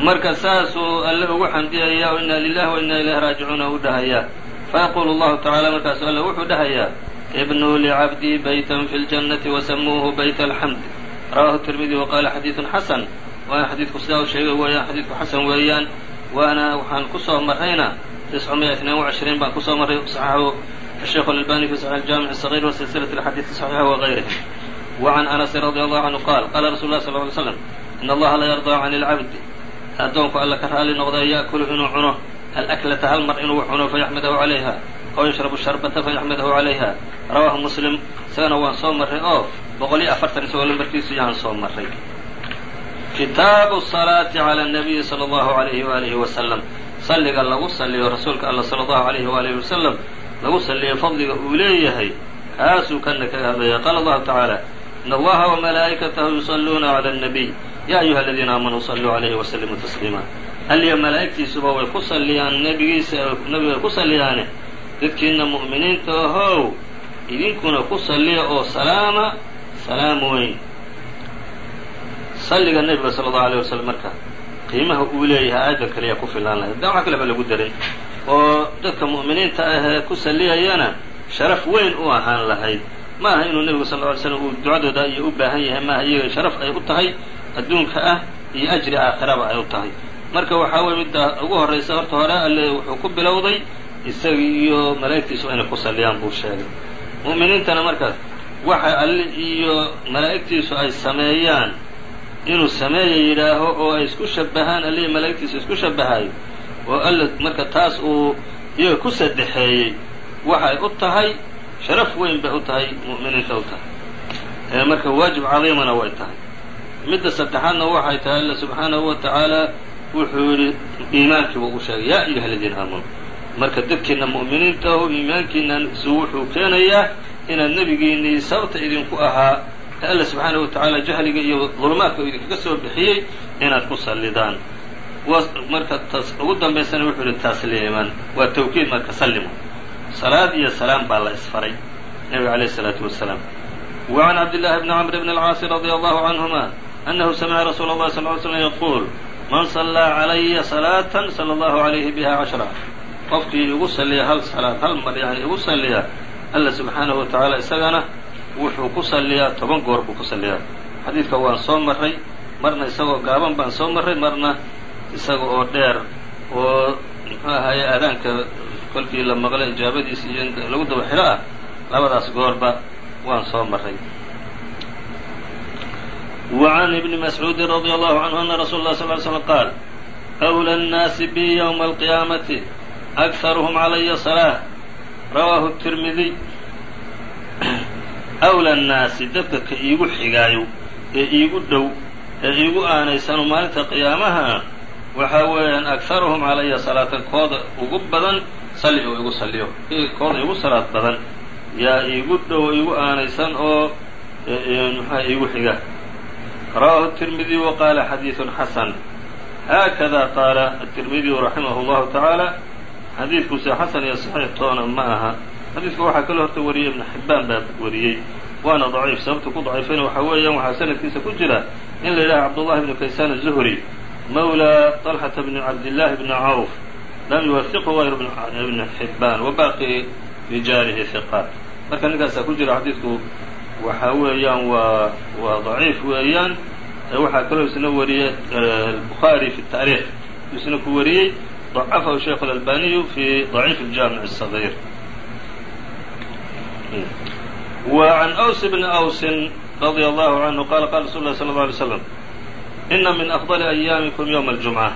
marka saasuu alle ugu xamdiyaya o inna lilahi wa inna ilayhi raajicuuna u dhahayaa fayaqulu allahu tacala markaasu alle wuxuu dhahayaa ibnuu licabdii baytan fi ljannati wasamuuhu bayt alxamd rawahu tirmidi waqaala xadiidun xasan waana xadiidku sidaa u sheegay weeyaan xadiidku xasan weeyaan waana waxaan kusoo marrayna tiscu miya itnain وacishriin baan kusoo marray saxaxahu الsheikh الألbani fi صaxيح الجamiع الصغير وsilsilaة الxadiiث صaxiixa وغayrih وعan أنس رadي الله عanهu qaal qaala rasul الlah صلى اه عlي sلم in allaha la yarضى can الcabdi addoonku alla ka raali noqda yaakulu inuu cuno. Alaklata hal mar inuu cuno fayaxmadahu calayha. Aw yashrabu sharbata fayaxmadahu calayha. Rawaahu muslim isagana waan soo marray. Oo boqol iyo afartan isagoo lambarkiisu yahaan soo marray. Kitaabu salaati cala nabiyi sala allahu alayhi waalihi wasalam. Salliga lagu saliyo rasuulka alla sala allahu alayhi waalihi wasalam lagu saliyo fadliga uu leeyahay kaasuu kana kaga hadlaya. Qaala allahu tacaala in allaha wamalaa'ikatahu yusalluuna cala annabiy yaa ayuha aladiina aamanuu saluu calayhi waslimuu tasliima halliya malaa'igtiisuba way ku salliyaan nebigiisa nebigay ku salliyaane dadkiina mu'miniinta ahow idinkuna ku salliya oo salaama salaam weyn salliga nebiga sala allahu alayh waslm marka qiimaha uu leeyahay aayaddan kaliya ku filaan lahay da wax kaleba lagu darin oo dadka mu'miniinta ahee ku salliyayana sharaf weyn u ahaan lahayd maaha inuu nebigu sal ly slam uu ducadooda iyo u baahan yahay maaha iyaga sharaf ay u tahay adduunka ah iyo ajri aakhiraba ay u tahay. Marka waxaa weye midda ugu horraysa horta hore alle wuxuu ku bilowday isagii iyo malaa'igtiisu inay ku salliyaan buu sheegay. Mu'miniintana markaas waxa alle iyo malaa'igtiisu ay sameeyaan inuu sameeya yidhaaho oo ay isku shabahaan allihi malaa'igtiisa isku shabahayo oo alla marka taas uu iyaga ku sadexeeyey waxay u tahay sharaf weyn bay u tahay mu'miniinta u tahay. Marka waajib cadiimana way tahay midda saddexaadna waxay tahay alla subxaanahu wa tacaalaa wuxuu yidhi iimaankii buu u sheegay yaa ayuha aladiina aamanu marka dadkiinna mu'miniinta ahu iimaankiinaisu wuxuu keenayaa inaad nebigiinnii sababta idinku ahaa ee alla subxaanahu wa tacaala jahliga iyo dulmaadka uu idinkaga soo bixiyey inaad ku sallidaan. Marka taas ugu dambaysana wuxuu yidhi taasliiman waa tawkiid marka sallimu. Salaad iyo salaam baa la isfaray nebiga calayh isalaatu wasalaam. Wa can cabdillaahi bni camr bni alcaasi radia allahu canhuma canهuma أnahu samca rasuul الlahi صl ly slm yquul man صlىa عalaya صlaaة slى اllahu عalayhi bha cashra qofkii igu saliya hal salaad hal mar yani igu saliya alla subxaanahu wa tacaala isagana wuxuu ku saliyaa toban goor buu ku saliyaa xadiidka waan soo marray marna isagoo gaaban baan soo marray marna isaga oo dheer oo muxuu ahaye aadaanka kolkii la maqlay ijaabadiisa iyo lagu daba xidho ah labadaas goorba waan soo marray وعn بن مسعوud رضي الله عنه أن رsuل الله صل ل سلم qاal أولى الناaس bي يوم القيامة أكثرهم عlي صلاة rawaahu التirmidiy أwlى الnaasi dadka ka iigu xigaayo ee iigu dhow ee iigu aanaysano maalinta qiyaamaha waxaa weeyaan أكharuhum calaya salaatan kooda ugu badan salli oo igu salliyo kooda igu salaad badan yaa iigu dhow iigu aanaysan oo mxua iigu xiga rawaahu التirmidiy وqaala xadiiث xasan haakada qaala التirmidiyu raximah الlahu taعaalى xadiidkuuse xasan iyo saxiix toona ma aha xadiidka waxaa kaloo horta wariyey ibnu xibbaan baa wariyey waana daciif sababta ku daciifayna waxaa weeyaan waxaa sanadkiisa ku jira in la yidhaha cabdullahi bnu kaysaan الzuhri mawla طalxata bni cabdillaahi bni cawf lam yuwafiqhu غayr ibni xibbaan wa baaqi rijaalihi hiqaat marka ninkaasaa ku jira xadiidku waxaa weeyaan waa waa daciif weeyaan waxaa kaloo isna wariyey bukhaari fi taariikh isna ku wariyey ضعفه الشhيخ الألباني في ضعيف الجامع الصغير وعن أوس بن أوس رضي الله عنه قال قال رsuل الله صلى الله عليه وسلم إن من أفضل أياamiكم يوم الجuمعة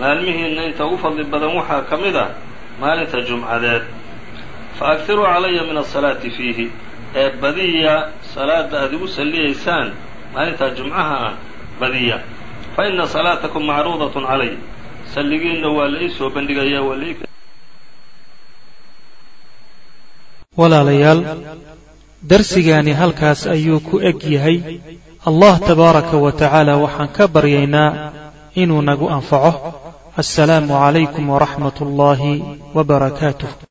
maalmihiina inta ugu fadli badan waxaa ka mid ah maalinta jumcadeed faأkiruu calaya min الصلاaةi فيihi ee badiya salaada aad igu saliyaysaan maalintaa jumcaha ah badiya. Fa ina salaatakum macruudatun calay. Salligiinna waa la ii bandhigayaa waa la walaalayaal darsigaani halkaas ayuu ku eg yahay. Allah tabaaraka wa tacaala waxaan ka baryaynaa inuu nagu anfaco. Assalaamu calaykum waraxmat ullaahi wa barakaatuh.